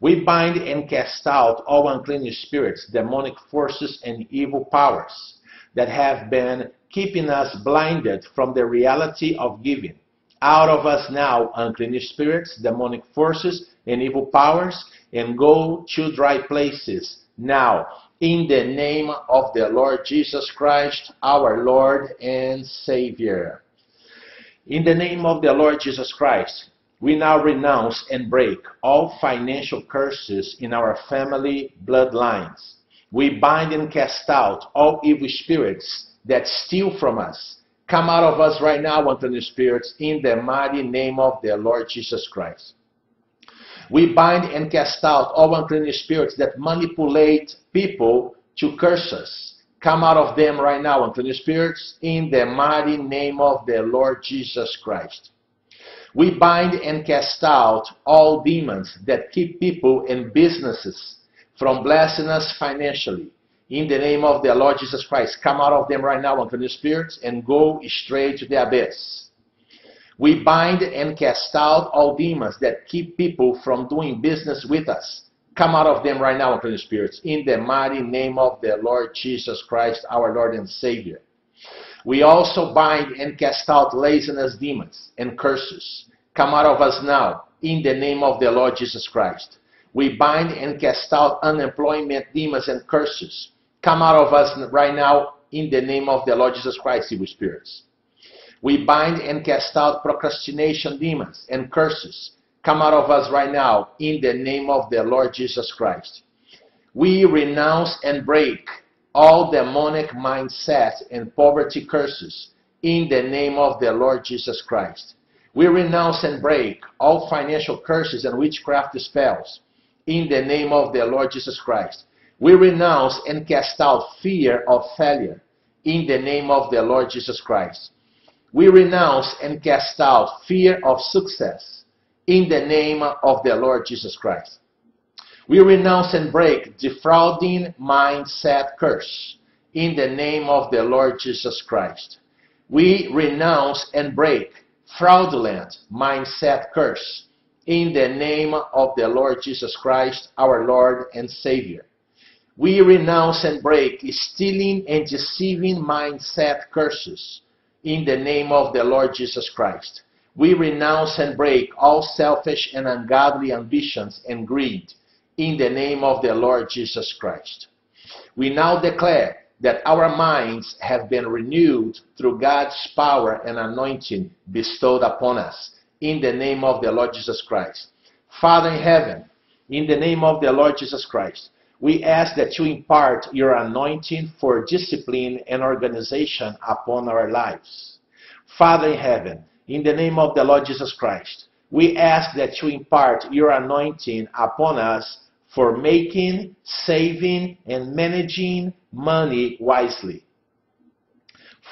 We bind and cast out all unclean spirits, demonic forces, and evil powers that have been keeping us blinded from the reality of giving out of us now unclean spirits, demonic forces, and evil powers, and go to dry places now. In the name of the Lord Jesus Christ, our Lord and Savior. In the name of the Lord Jesus Christ, we now renounce and break all financial curses in our family bloodlines. We bind and cast out all evil spirits that steal from us Come out of us right now, unclean spirits, in the mighty name of the Lord Jesus Christ. We bind and cast out all unclean spirits that manipulate people to curse us. Come out of them right now, unclean spirits, in the mighty name of the Lord Jesus Christ. We bind and cast out all demons that keep people and businesses from blessing us financially in the name of the Lord Jesus Christ. Come out of them right now, unclean spirits, and go straight to the abyss. We bind and cast out all demons that keep people from doing business with us. Come out of them right now, unclean spirits, in the mighty name of the Lord Jesus Christ, our Lord and Savior. We also bind and cast out laziness demons and curses. Come out of us now, in the name of the Lord Jesus Christ. We bind and cast out unemployment demons and curses come out of us right now in the name of the Lord Jesus Christ, evil spirits. We bind and cast out procrastination demons and curses. Come out of us right now in the name of the Lord Jesus Christ. We renounce and break all demonic mindset and poverty curses in the name of the Lord Jesus Christ. We renounce and break all financial curses and witchcraft spells in the name of the Lord Jesus Christ. We renounce and cast out fear of failure in the name of the Lord Jesus Christ. We renounce and cast out fear of success in the name of the Lord Jesus Christ. We renounce and break defrauding mindset curse in the name of the Lord Jesus Christ. We renounce and break fraudulent mindset curse in the name of the Lord Jesus Christ, our Lord and Savior. We renounce and break stealing and deceiving mindset curses in the name of the Lord Jesus Christ. We renounce and break all selfish and ungodly ambitions and greed in the name of the Lord Jesus Christ. We now declare that our minds have been renewed through God's power and anointing bestowed upon us in the name of the Lord Jesus Christ. Father in heaven, in the name of the Lord Jesus Christ, we ask that you impart your anointing for discipline and organization upon our lives. Father in heaven, in the name of the Lord Jesus Christ, we ask that you impart your anointing upon us for making, saving, and managing money wisely.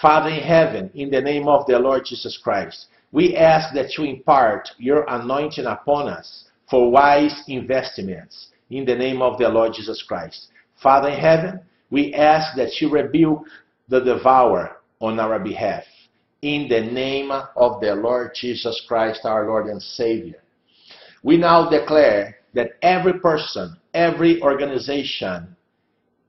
Father in heaven, in the name of the Lord Jesus Christ, we ask that you impart your anointing upon us for wise investments in the name of the Lord Jesus Christ. Father in heaven, we ask that you rebuke the devourer on our behalf in the name of the Lord Jesus Christ, our Lord and Savior. We now declare that every person, every organization,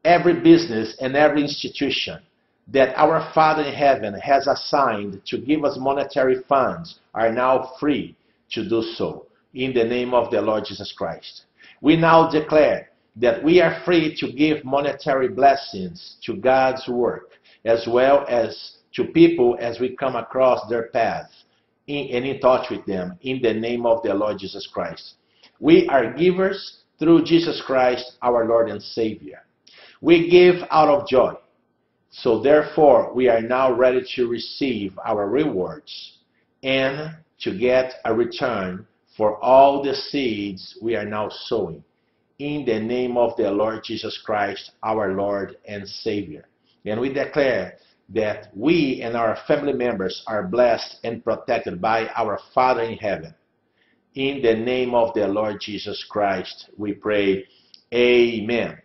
every business, and every institution that our Father in heaven has assigned to give us monetary funds are now free to do so in the name of the Lord Jesus Christ. We now declare that we are free to give monetary blessings to God's work as well as to people as we come across their path in, and in touch with them in the name of the Lord Jesus Christ. We are givers through Jesus Christ, our Lord and Savior. We give out of joy. So therefore, we are now ready to receive our rewards and to get a return for all the seeds we are now sowing. In the name of the Lord Jesus Christ, our Lord and Savior. And we declare that we and our family members are blessed and protected by our Father in heaven. In the name of the Lord Jesus Christ, we pray. Amen.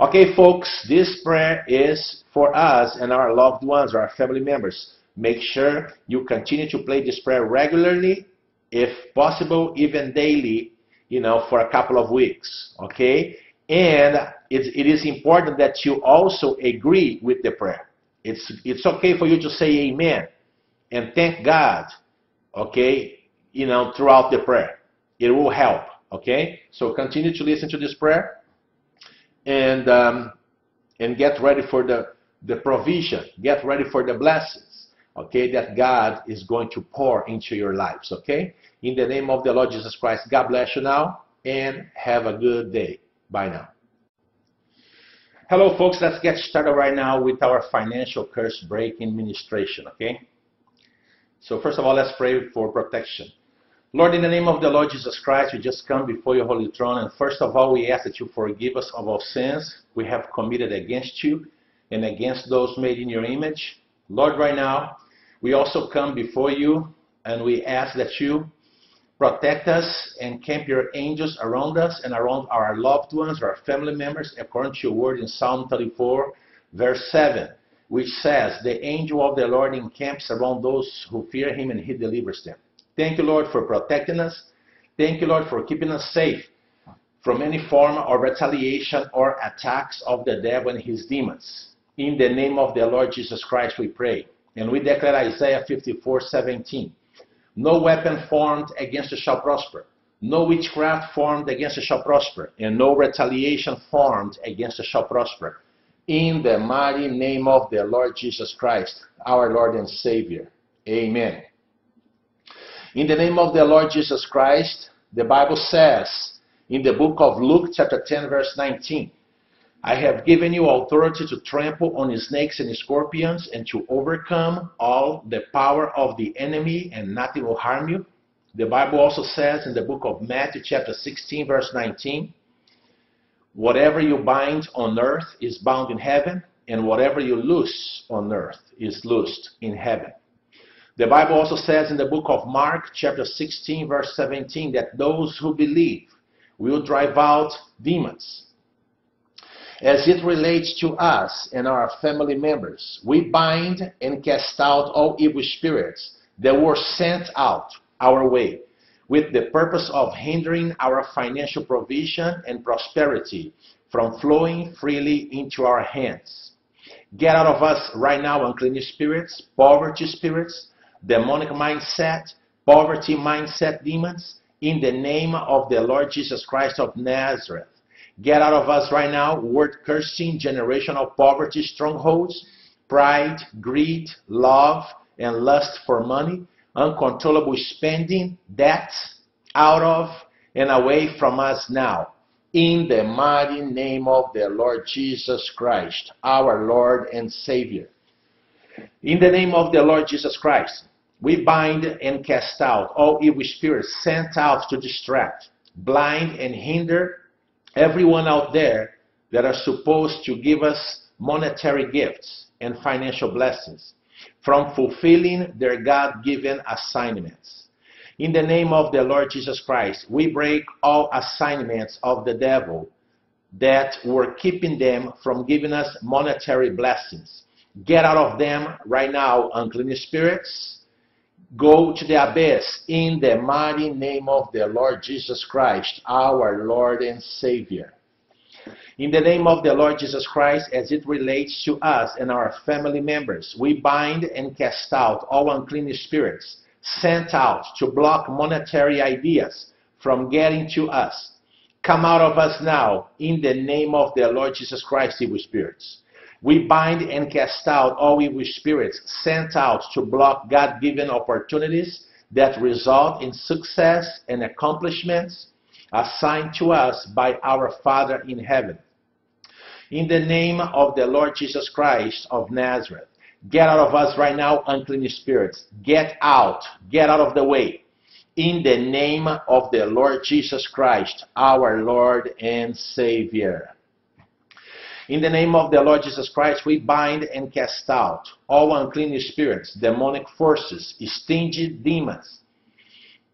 Okay, folks, this prayer is for us and our loved ones, our family members. Make sure you continue to play this prayer regularly, if possible, even daily, you know, for a couple of weeks. Okay? And it, it is important that you also agree with the prayer. It's, it's okay for you to say amen and thank God, okay, you know, throughout the prayer. It will help. Okay? So continue to listen to this prayer and um, and get ready for the, the provision. Get ready for the blessings. Okay, that God is going to pour into your lives. Okay? In the name of the Lord Jesus Christ, God bless you now and have a good day. Bye now. Hello, folks. Let's get started right now with our financial curse breaking ministration. Okay? So, first of all, let's pray for protection. Lord, in the name of the Lord Jesus Christ, we just come before your holy throne. And first of all, we ask that you forgive us of our sins we have committed against you and against those made in your image. Lord, right now, we also come before you and we ask that you protect us and camp your angels around us and around our loved ones, our family members, according to your word in Psalm 34, verse 7, which says, The angel of the Lord encamps around those who fear him and he delivers them. Thank you, Lord, for protecting us. Thank you, Lord, for keeping us safe from any form of retaliation or attacks of the devil and his demons. In the name of the Lord Jesus Christ, we pray. And we declare Isaiah 54 17. No weapon formed against us shall prosper. No witchcraft formed against us shall prosper. And no retaliation formed against us shall prosper. In the mighty name of the Lord Jesus Christ, our Lord and Savior. Amen. In the name of the Lord Jesus Christ, the Bible says in the book of Luke, chapter 10, verse 19, I have given you authority to trample on snakes and scorpions and to overcome all the power of the enemy, and nothing will harm you. The Bible also says in the book of Matthew, chapter 16, verse 19, whatever you bind on earth is bound in heaven, and whatever you loose on earth is loosed in heaven. The Bible also says in the book of Mark, chapter 16, verse 17, that those who believe will drive out demons. As it relates to us and our family members, we bind and cast out all evil spirits that were sent out our way with the purpose of hindering our financial provision and prosperity from flowing freely into our hands. Get out of us right now unclean spirits, poverty spirits, demonic mindset, poverty mindset demons, in the name of the Lord Jesus Christ of Nazareth. Get out of us right now word cursing, generational poverty strongholds, pride, greed, love, and lust for money, uncontrollable spending, debt, out of and away from us now. In the mighty name of the Lord Jesus Christ, our Lord and Savior. In the name of the Lord Jesus Christ, we bind and cast out all evil spirits sent out to distract, blind, and hinder everyone out there that are supposed to give us monetary gifts and financial blessings from fulfilling their God given assignments. In the name of the Lord Jesus Christ, we break all assignments of the devil that were keeping them from giving us monetary blessings. Get out of them right now, unclean spirits go to the abyss in the mighty name of the Lord Jesus Christ, our Lord and Savior. In the name of the Lord Jesus Christ, as it relates to us and our family members, we bind and cast out all unclean spirits sent out to block monetary ideas from getting to us. Come out of us now in the name of the Lord Jesus Christ, evil spirits. We bind and cast out all evil spirits sent out to block God given opportunities that result in success and accomplishments assigned to us by our Father in heaven. In the name of the Lord Jesus Christ of Nazareth, get out of us right now, unclean spirits. Get out. Get out of the way. In the name of the Lord Jesus Christ, our Lord and Savior. In the name of the Lord Jesus Christ, we bind and cast out all unclean spirits, demonic forces, stingy demons,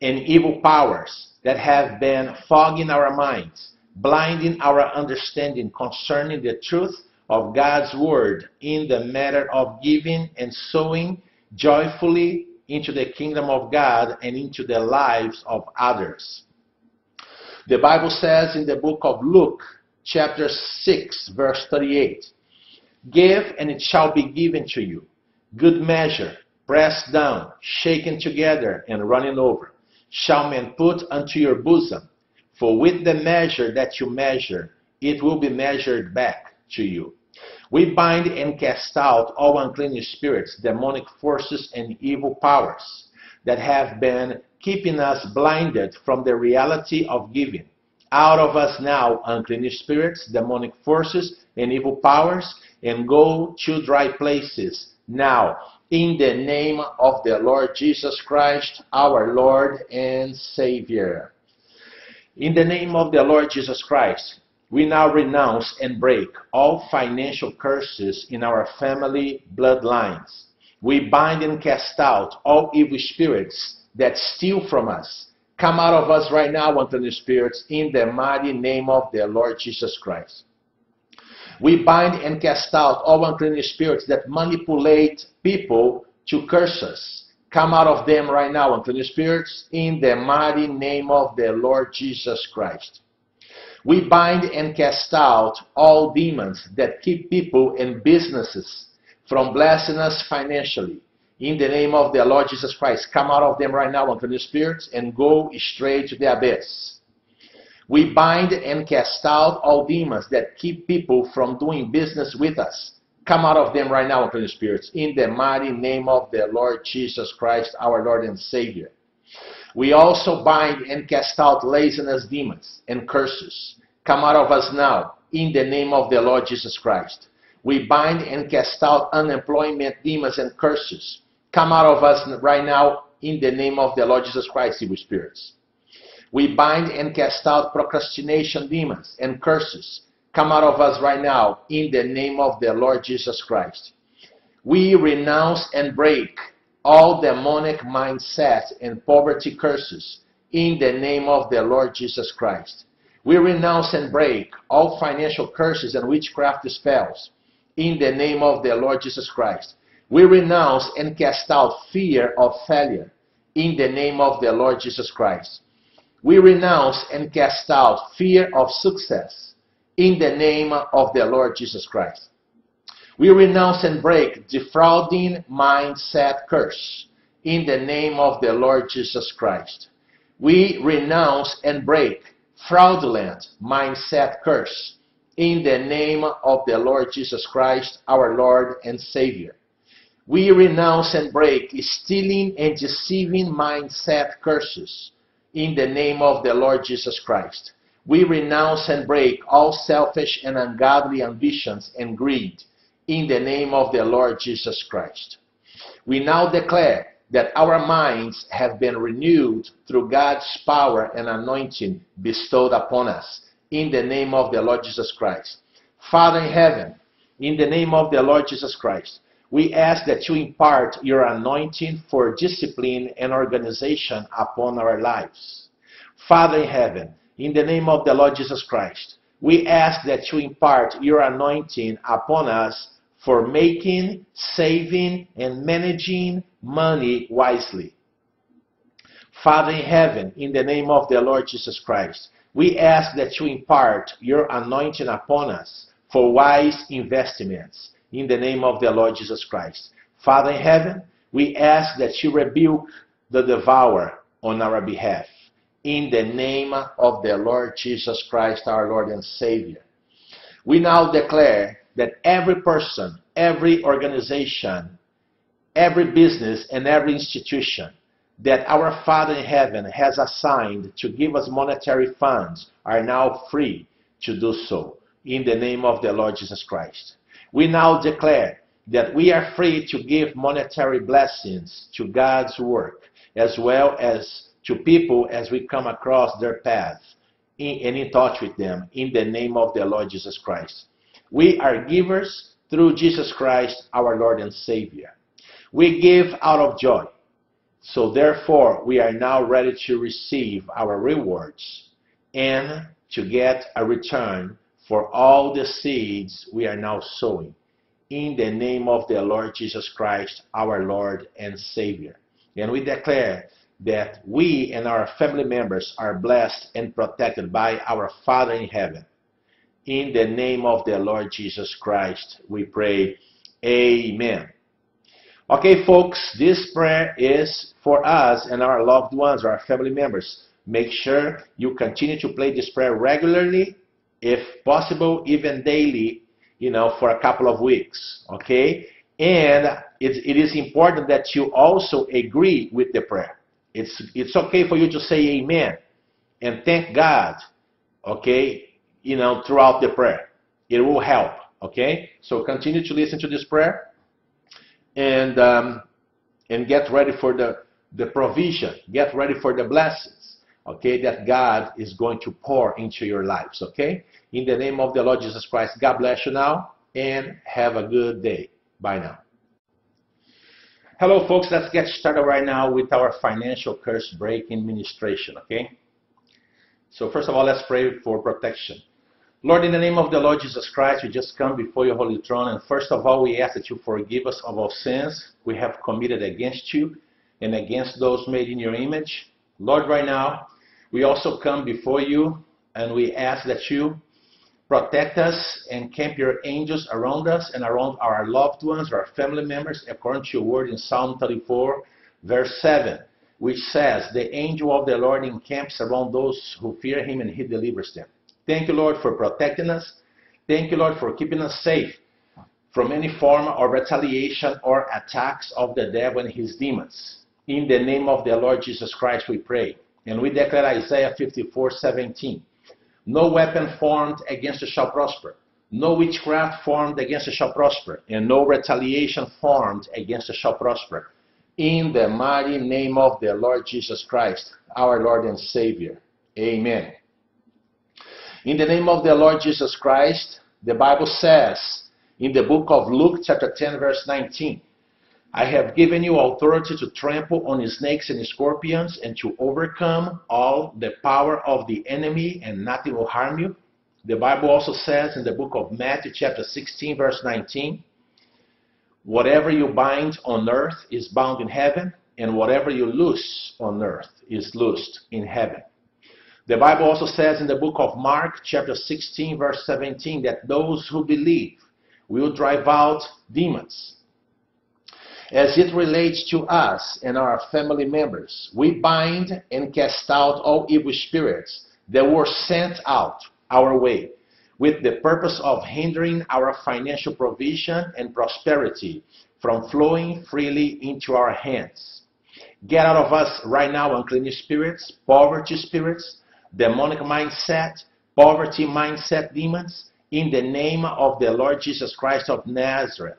and evil powers that have been fogging our minds, blinding our understanding concerning the truth of God's word in the matter of giving and sowing joyfully into the kingdom of God and into the lives of others. The Bible says in the book of Luke, chapter 6, verse 38. Give, and it shall be given to you. Good measure, pressed down, shaken together, and running over, shall men put unto your bosom. For with the measure that you measure, it will be measured back to you. We bind and cast out all unclean spirits, demonic forces, and evil powers that have been keeping us blinded from the reality of giving out of us now, unclean spirits, demonic forces, and evil powers, and go to dry places now, in the name of the Lord Jesus Christ, our Lord and Savior. In the name of the Lord Jesus Christ, we now renounce and break all financial curses in our family bloodlines. We bind and cast out all evil spirits that steal from us Come out of us right now, unclean spirits, in the mighty name of the Lord Jesus Christ. We bind and cast out all unclean spirits that manipulate people to curse us. Come out of them right now, unclean spirits, in the mighty name of the Lord Jesus Christ. We bind and cast out all demons that keep people and businesses from blessing us financially in the name of the Lord Jesus Christ. Come out of them right now, unclean spirits, and go straight to the abyss. We bind and cast out all demons that keep people from doing business with us. Come out of them right now, unclean spirits, in the mighty name of the Lord Jesus Christ, our Lord and Savior. We also bind and cast out laziness demons and curses. Come out of us now, in the name of the Lord Jesus Christ. We bind and cast out unemployment demons and curses. Come out of us right now in the name of the Lord Jesus Christ, evil spirits. We bind and cast out procrastination demons and curses. Come out of us right now in the name of the Lord Jesus Christ. We renounce and break all demonic mindsets and poverty curses in the name of the Lord Jesus Christ. We renounce and break all financial curses and witchcraft spells in the name of the Lord Jesus Christ. We renounce and cast out fear of failure in the name of the Lord Jesus Christ. We renounce and cast out fear of success in the name of the Lord Jesus Christ. We renounce and break defrauding mindset curse in the name of the Lord Jesus Christ. We renounce and break fraudulent mindset curse in the name of the Lord Jesus Christ, our Lord and Savior. We renounce and break stealing and deceiving mindset curses in the name of the Lord Jesus Christ. We renounce and break all selfish and ungodly ambitions and greed in the name of the Lord Jesus Christ. We now declare that our minds have been renewed through God's power and anointing bestowed upon us in the name of the Lord Jesus Christ. Father in heaven, in the name of the Lord Jesus Christ, we ask that you impart your anointing for discipline and organization upon our lives. Father in heaven, in the name of the Lord Jesus Christ, we ask that you impart your anointing upon us for making, saving, and managing money wisely. Father in heaven, in the name of the Lord Jesus Christ, we ask that you impart your anointing upon us for wise investments in the name of the Lord Jesus Christ. Father in heaven, we ask that you rebuke the devourer on our behalf in the name of the Lord Jesus Christ, our Lord and Savior. We now declare that every person, every organization, every business, and every institution that our Father in heaven has assigned to give us monetary funds are now free to do so in the name of the Lord Jesus Christ. We now declare that we are free to give monetary blessings to God's work as well as to people as we come across their path in, and in touch with them in the name of the Lord Jesus Christ. We are givers through Jesus Christ, our Lord and Savior. We give out of joy. So therefore, we are now ready to receive our rewards and to get a return for all the seeds we are now sowing. In the name of the Lord Jesus Christ, our Lord and Savior. And we declare that we and our family members are blessed and protected by our Father in heaven. In the name of the Lord Jesus Christ, we pray. Amen. Okay, folks, this prayer is for us and our loved ones, our family members. Make sure you continue to play this prayer regularly, if possible, even daily, you know, for a couple of weeks. Okay? And it, it is important that you also agree with the prayer. It's, it's okay for you to say amen and thank God, okay, you know, throughout the prayer. It will help, okay? So continue to listen to this prayer and, um, and get ready for the, the provision. Get ready for the blessings, okay, that God is going to pour into your lives, okay? In the name of the Lord Jesus Christ, God bless you now and have a good day. Bye now. Hello, folks. Let's get started right now with our financial curse breaking ministration, okay? So first of all, let's pray for protection. Lord, in the name of the Lord Jesus Christ, we just come before your holy throne. And first of all, we ask that you forgive us of our sins we have committed against you and against those made in your image. Lord, right now, we also come before you and we ask that you protect us and camp your angels around us and around our loved ones, our family members, according to your word in Psalm 34, verse 7, which says, The angel of the Lord encamps around those who fear him and he delivers them. Thank you, Lord, for protecting us. Thank you, Lord, for keeping us safe from any form of retaliation or attacks of the devil and his demons. In the name of the Lord Jesus Christ, we pray. And we declare Isaiah 54 17. No weapon formed against us shall prosper. No witchcraft formed against us shall prosper, and no retaliation formed against us shall prosper. In the mighty name of the Lord Jesus Christ, our Lord and Savior. Amen. In the name of the Lord Jesus Christ, the Bible says in the book of Luke, chapter 10, verse 19, I have given you authority to trample on snakes and scorpions and to overcome all the power of the enemy, and nothing will harm you. The Bible also says in the book of Matthew, chapter 16, verse 19, whatever you bind on earth is bound in heaven, and whatever you loose on earth is loosed in heaven. The Bible also says in the book of Mark, chapter 16, verse 17, that those who believe will drive out demons. As it relates to us and our family members, we bind and cast out all evil spirits that were sent out our way with the purpose of hindering our financial provision and prosperity from flowing freely into our hands. Get out of us right now unclean spirits, poverty spirits, demonic mindset, poverty mindset demons, in the name of the Lord Jesus Christ of Nazareth.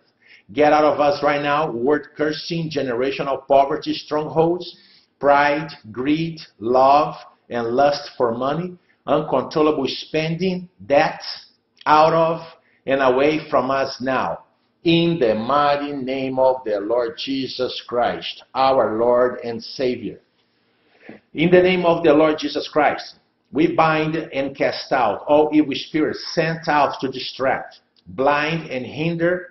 Get out of us right now word cursing, generational poverty strongholds, pride, greed, love, and lust for money, uncontrollable spending, debt, out of and away from us now. In the mighty name of the Lord Jesus Christ, our Lord and Savior. In the name of the Lord Jesus Christ, we bind and cast out all evil spirits sent out to distract, blind, and hinder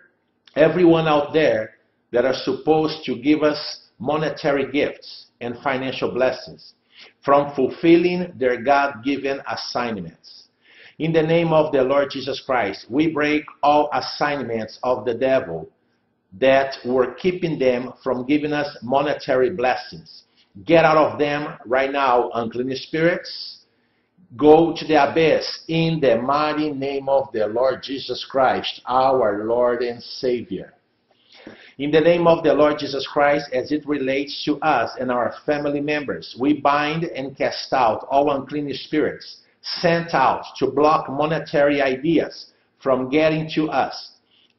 everyone out there that are supposed to give us monetary gifts and financial blessings from fulfilling their God given assignments. In the name of the Lord Jesus Christ, we break all assignments of the devil that were keeping them from giving us monetary blessings. Get out of them right now, unclean spirits go to the abyss in the mighty name of the Lord Jesus Christ, our Lord and Savior. In the name of the Lord Jesus Christ, as it relates to us and our family members, we bind and cast out all unclean spirits sent out to block monetary ideas from getting to us.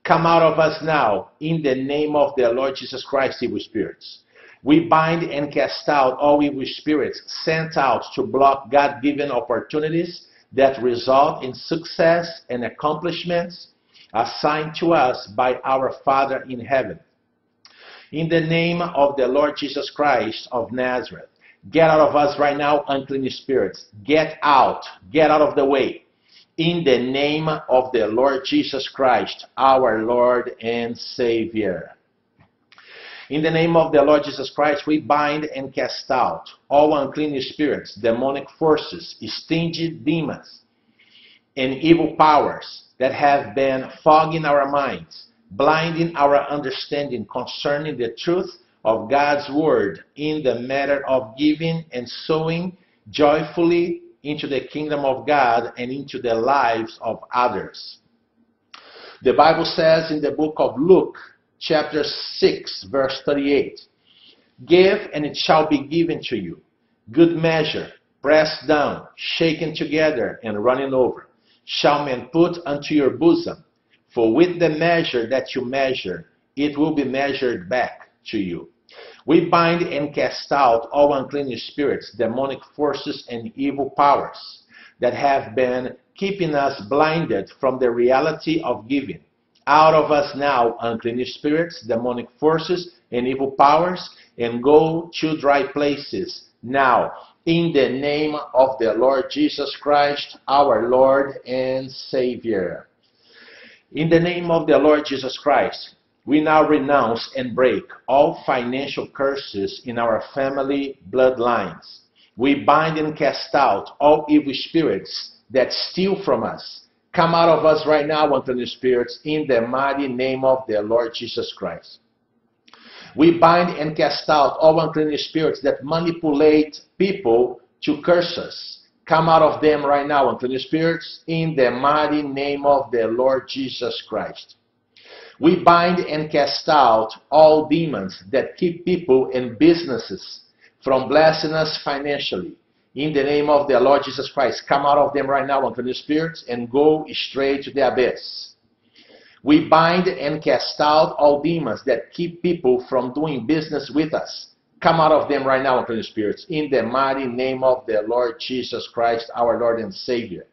Come out of us now in the name of the Lord Jesus Christ, evil spirits. We bind and cast out all evil spirits sent out to block God given opportunities that result in success and accomplishments assigned to us by our Father in heaven. In the name of the Lord Jesus Christ of Nazareth, get out of us right now, unclean spirits. Get out. Get out of the way. In the name of the Lord Jesus Christ, our Lord and Savior. In the name of the Lord Jesus Christ, we bind and cast out all unclean spirits, demonic forces, stingy demons, and evil powers that have been fogging our minds, blinding our understanding concerning the truth of God's word in the matter of giving and sowing joyfully into the kingdom of God and into the lives of others. The Bible says in the book of Luke, chapter 6, verse 38. Give, and it shall be given to you. Good measure, pressed down, shaken together, and running over, shall men put unto your bosom. For with the measure that you measure, it will be measured back to you. We bind and cast out all unclean spirits, demonic forces, and evil powers that have been keeping us blinded from the reality of giving out of us now unclean spirits, demonic forces, and evil powers, and go to dry places now. In the name of the Lord Jesus Christ, our Lord and Savior. In the name of the Lord Jesus Christ, we now renounce and break all financial curses in our family bloodlines. We bind and cast out all evil spirits that steal from us Come out of us right now, unclean spirits, in the mighty name of the Lord Jesus Christ. We bind and cast out all unclean spirits that manipulate people to curse us. Come out of them right now, unclean spirits, in the mighty name of the Lord Jesus Christ. We bind and cast out all demons that keep people and businesses from blessing us financially In the name of the Lord Jesus Christ, come out of them right now, unclean spirits, and go straight to the abyss. We bind and cast out all demons that keep people from doing business with us. Come out of them right now, unclean spirits, in the mighty name of the Lord Jesus Christ, our Lord and Savior.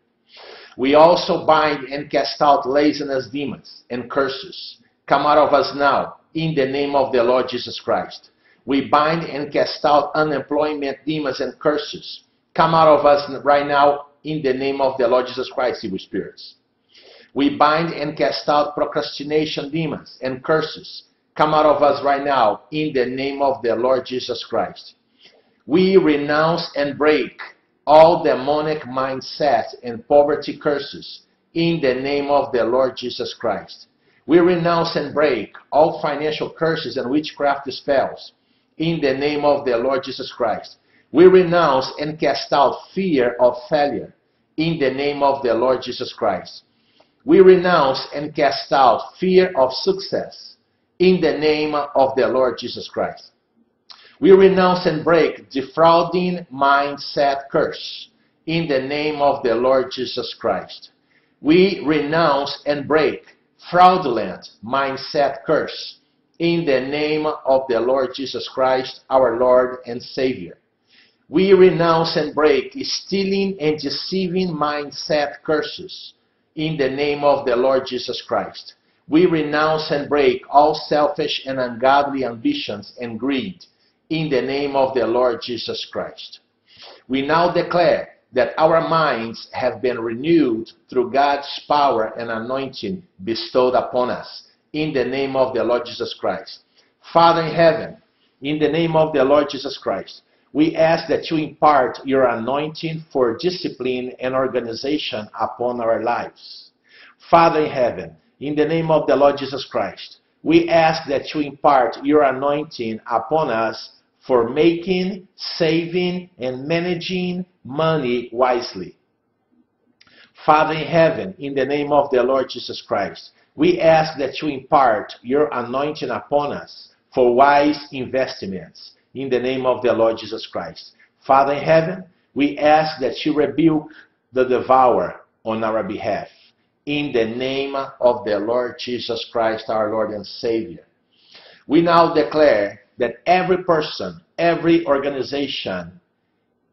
We also bind and cast out laziness demons and curses. Come out of us now, in the name of the Lord Jesus Christ. We bind and cast out unemployment demons and curses. Come out of us right now, in the name of the Lord Jesus Christ, evil spirits. We bind and cast out procrastination demons and curses. Come out of us right now in the name of the Lord Jesus Christ. We renounce and break all demonic mindset and poverty curses in the name of the Lord Jesus Christ. We renounce and break all financial curses and witchcraft spells in the name of the Lord Jesus Christ. We renounce and cast out fear of failure in the name of the Lord Jesus Christ. We renounce and cast out fear of success in the name of the Lord Jesus Christ. We renounce and break defrauding mindset curse in the name of the Lord Jesus Christ. We renounce and break fraudulent mindset curse in the name of the Lord Jesus Christ, our Lord and Savior. We renounce and break stealing and deceiving mindset curses in the name of the Lord Jesus Christ. We renounce and break all selfish and ungodly ambitions and greed in the name of the Lord Jesus Christ. We now declare that our minds have been renewed through God's power and anointing bestowed upon us in the name of the Lord Jesus Christ. Father in heaven, in the name of the Lord Jesus Christ, we ask that you impart your anointing for discipline and organization upon our lives. Father in heaven, in the name of the Lord Jesus Christ, we ask that you impart your anointing upon us for making, saving, and managing money wisely. Father in heaven, in the name of the Lord Jesus Christ, we ask that you impart your anointing upon us for wise investments in the name of the Lord Jesus Christ. Father in heaven, we ask that you rebuke the devourer on our behalf. In the name of the Lord Jesus Christ, our Lord and Savior. We now declare that every person, every organization,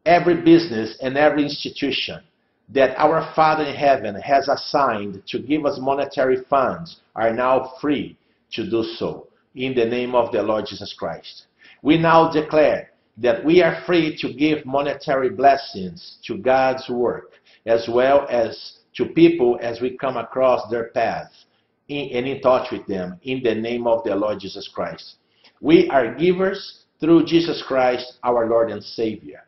every business, and every institution that our Father in heaven has assigned to give us monetary funds are now free to do so in the name of the Lord Jesus Christ. We now declare that we are free to give monetary blessings to God's work as well as to people as we come across their path in, and in touch with them in the name of the Lord Jesus Christ. We are givers through Jesus Christ, our Lord and Savior.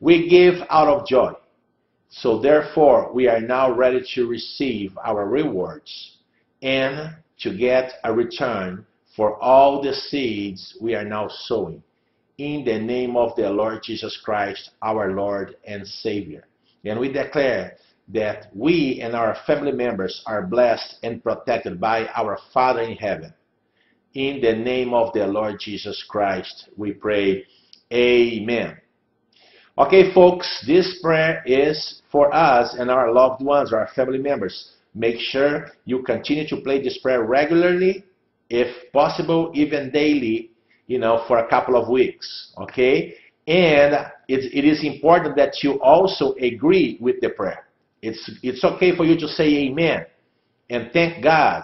We give out of joy. So therefore, we are now ready to receive our rewards and to get a return for all the seeds we are now sowing. In the name of the Lord Jesus Christ, our Lord and Savior. And we declare that we and our family members are blessed and protected by our Father in heaven. In the name of the Lord Jesus Christ, we pray. Amen. Okay, folks, this prayer is for us and our loved ones, our family members. Make sure you continue to play this prayer regularly if possible, even daily, you know, for a couple of weeks, okay? And it, it is important that you also agree with the prayer. It's, it's okay for you to say amen and thank God,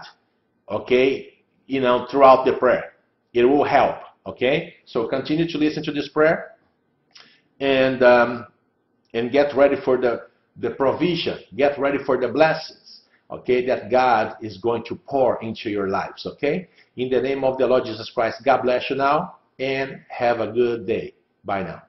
okay, you know, throughout the prayer. It will help, okay? So continue to listen to this prayer and, um, and get ready for the, the provision, get ready for the blessings okay, that God is going to pour into your lives, okay? In the name of the Lord Jesus Christ, God bless you now and have a good day. Bye now.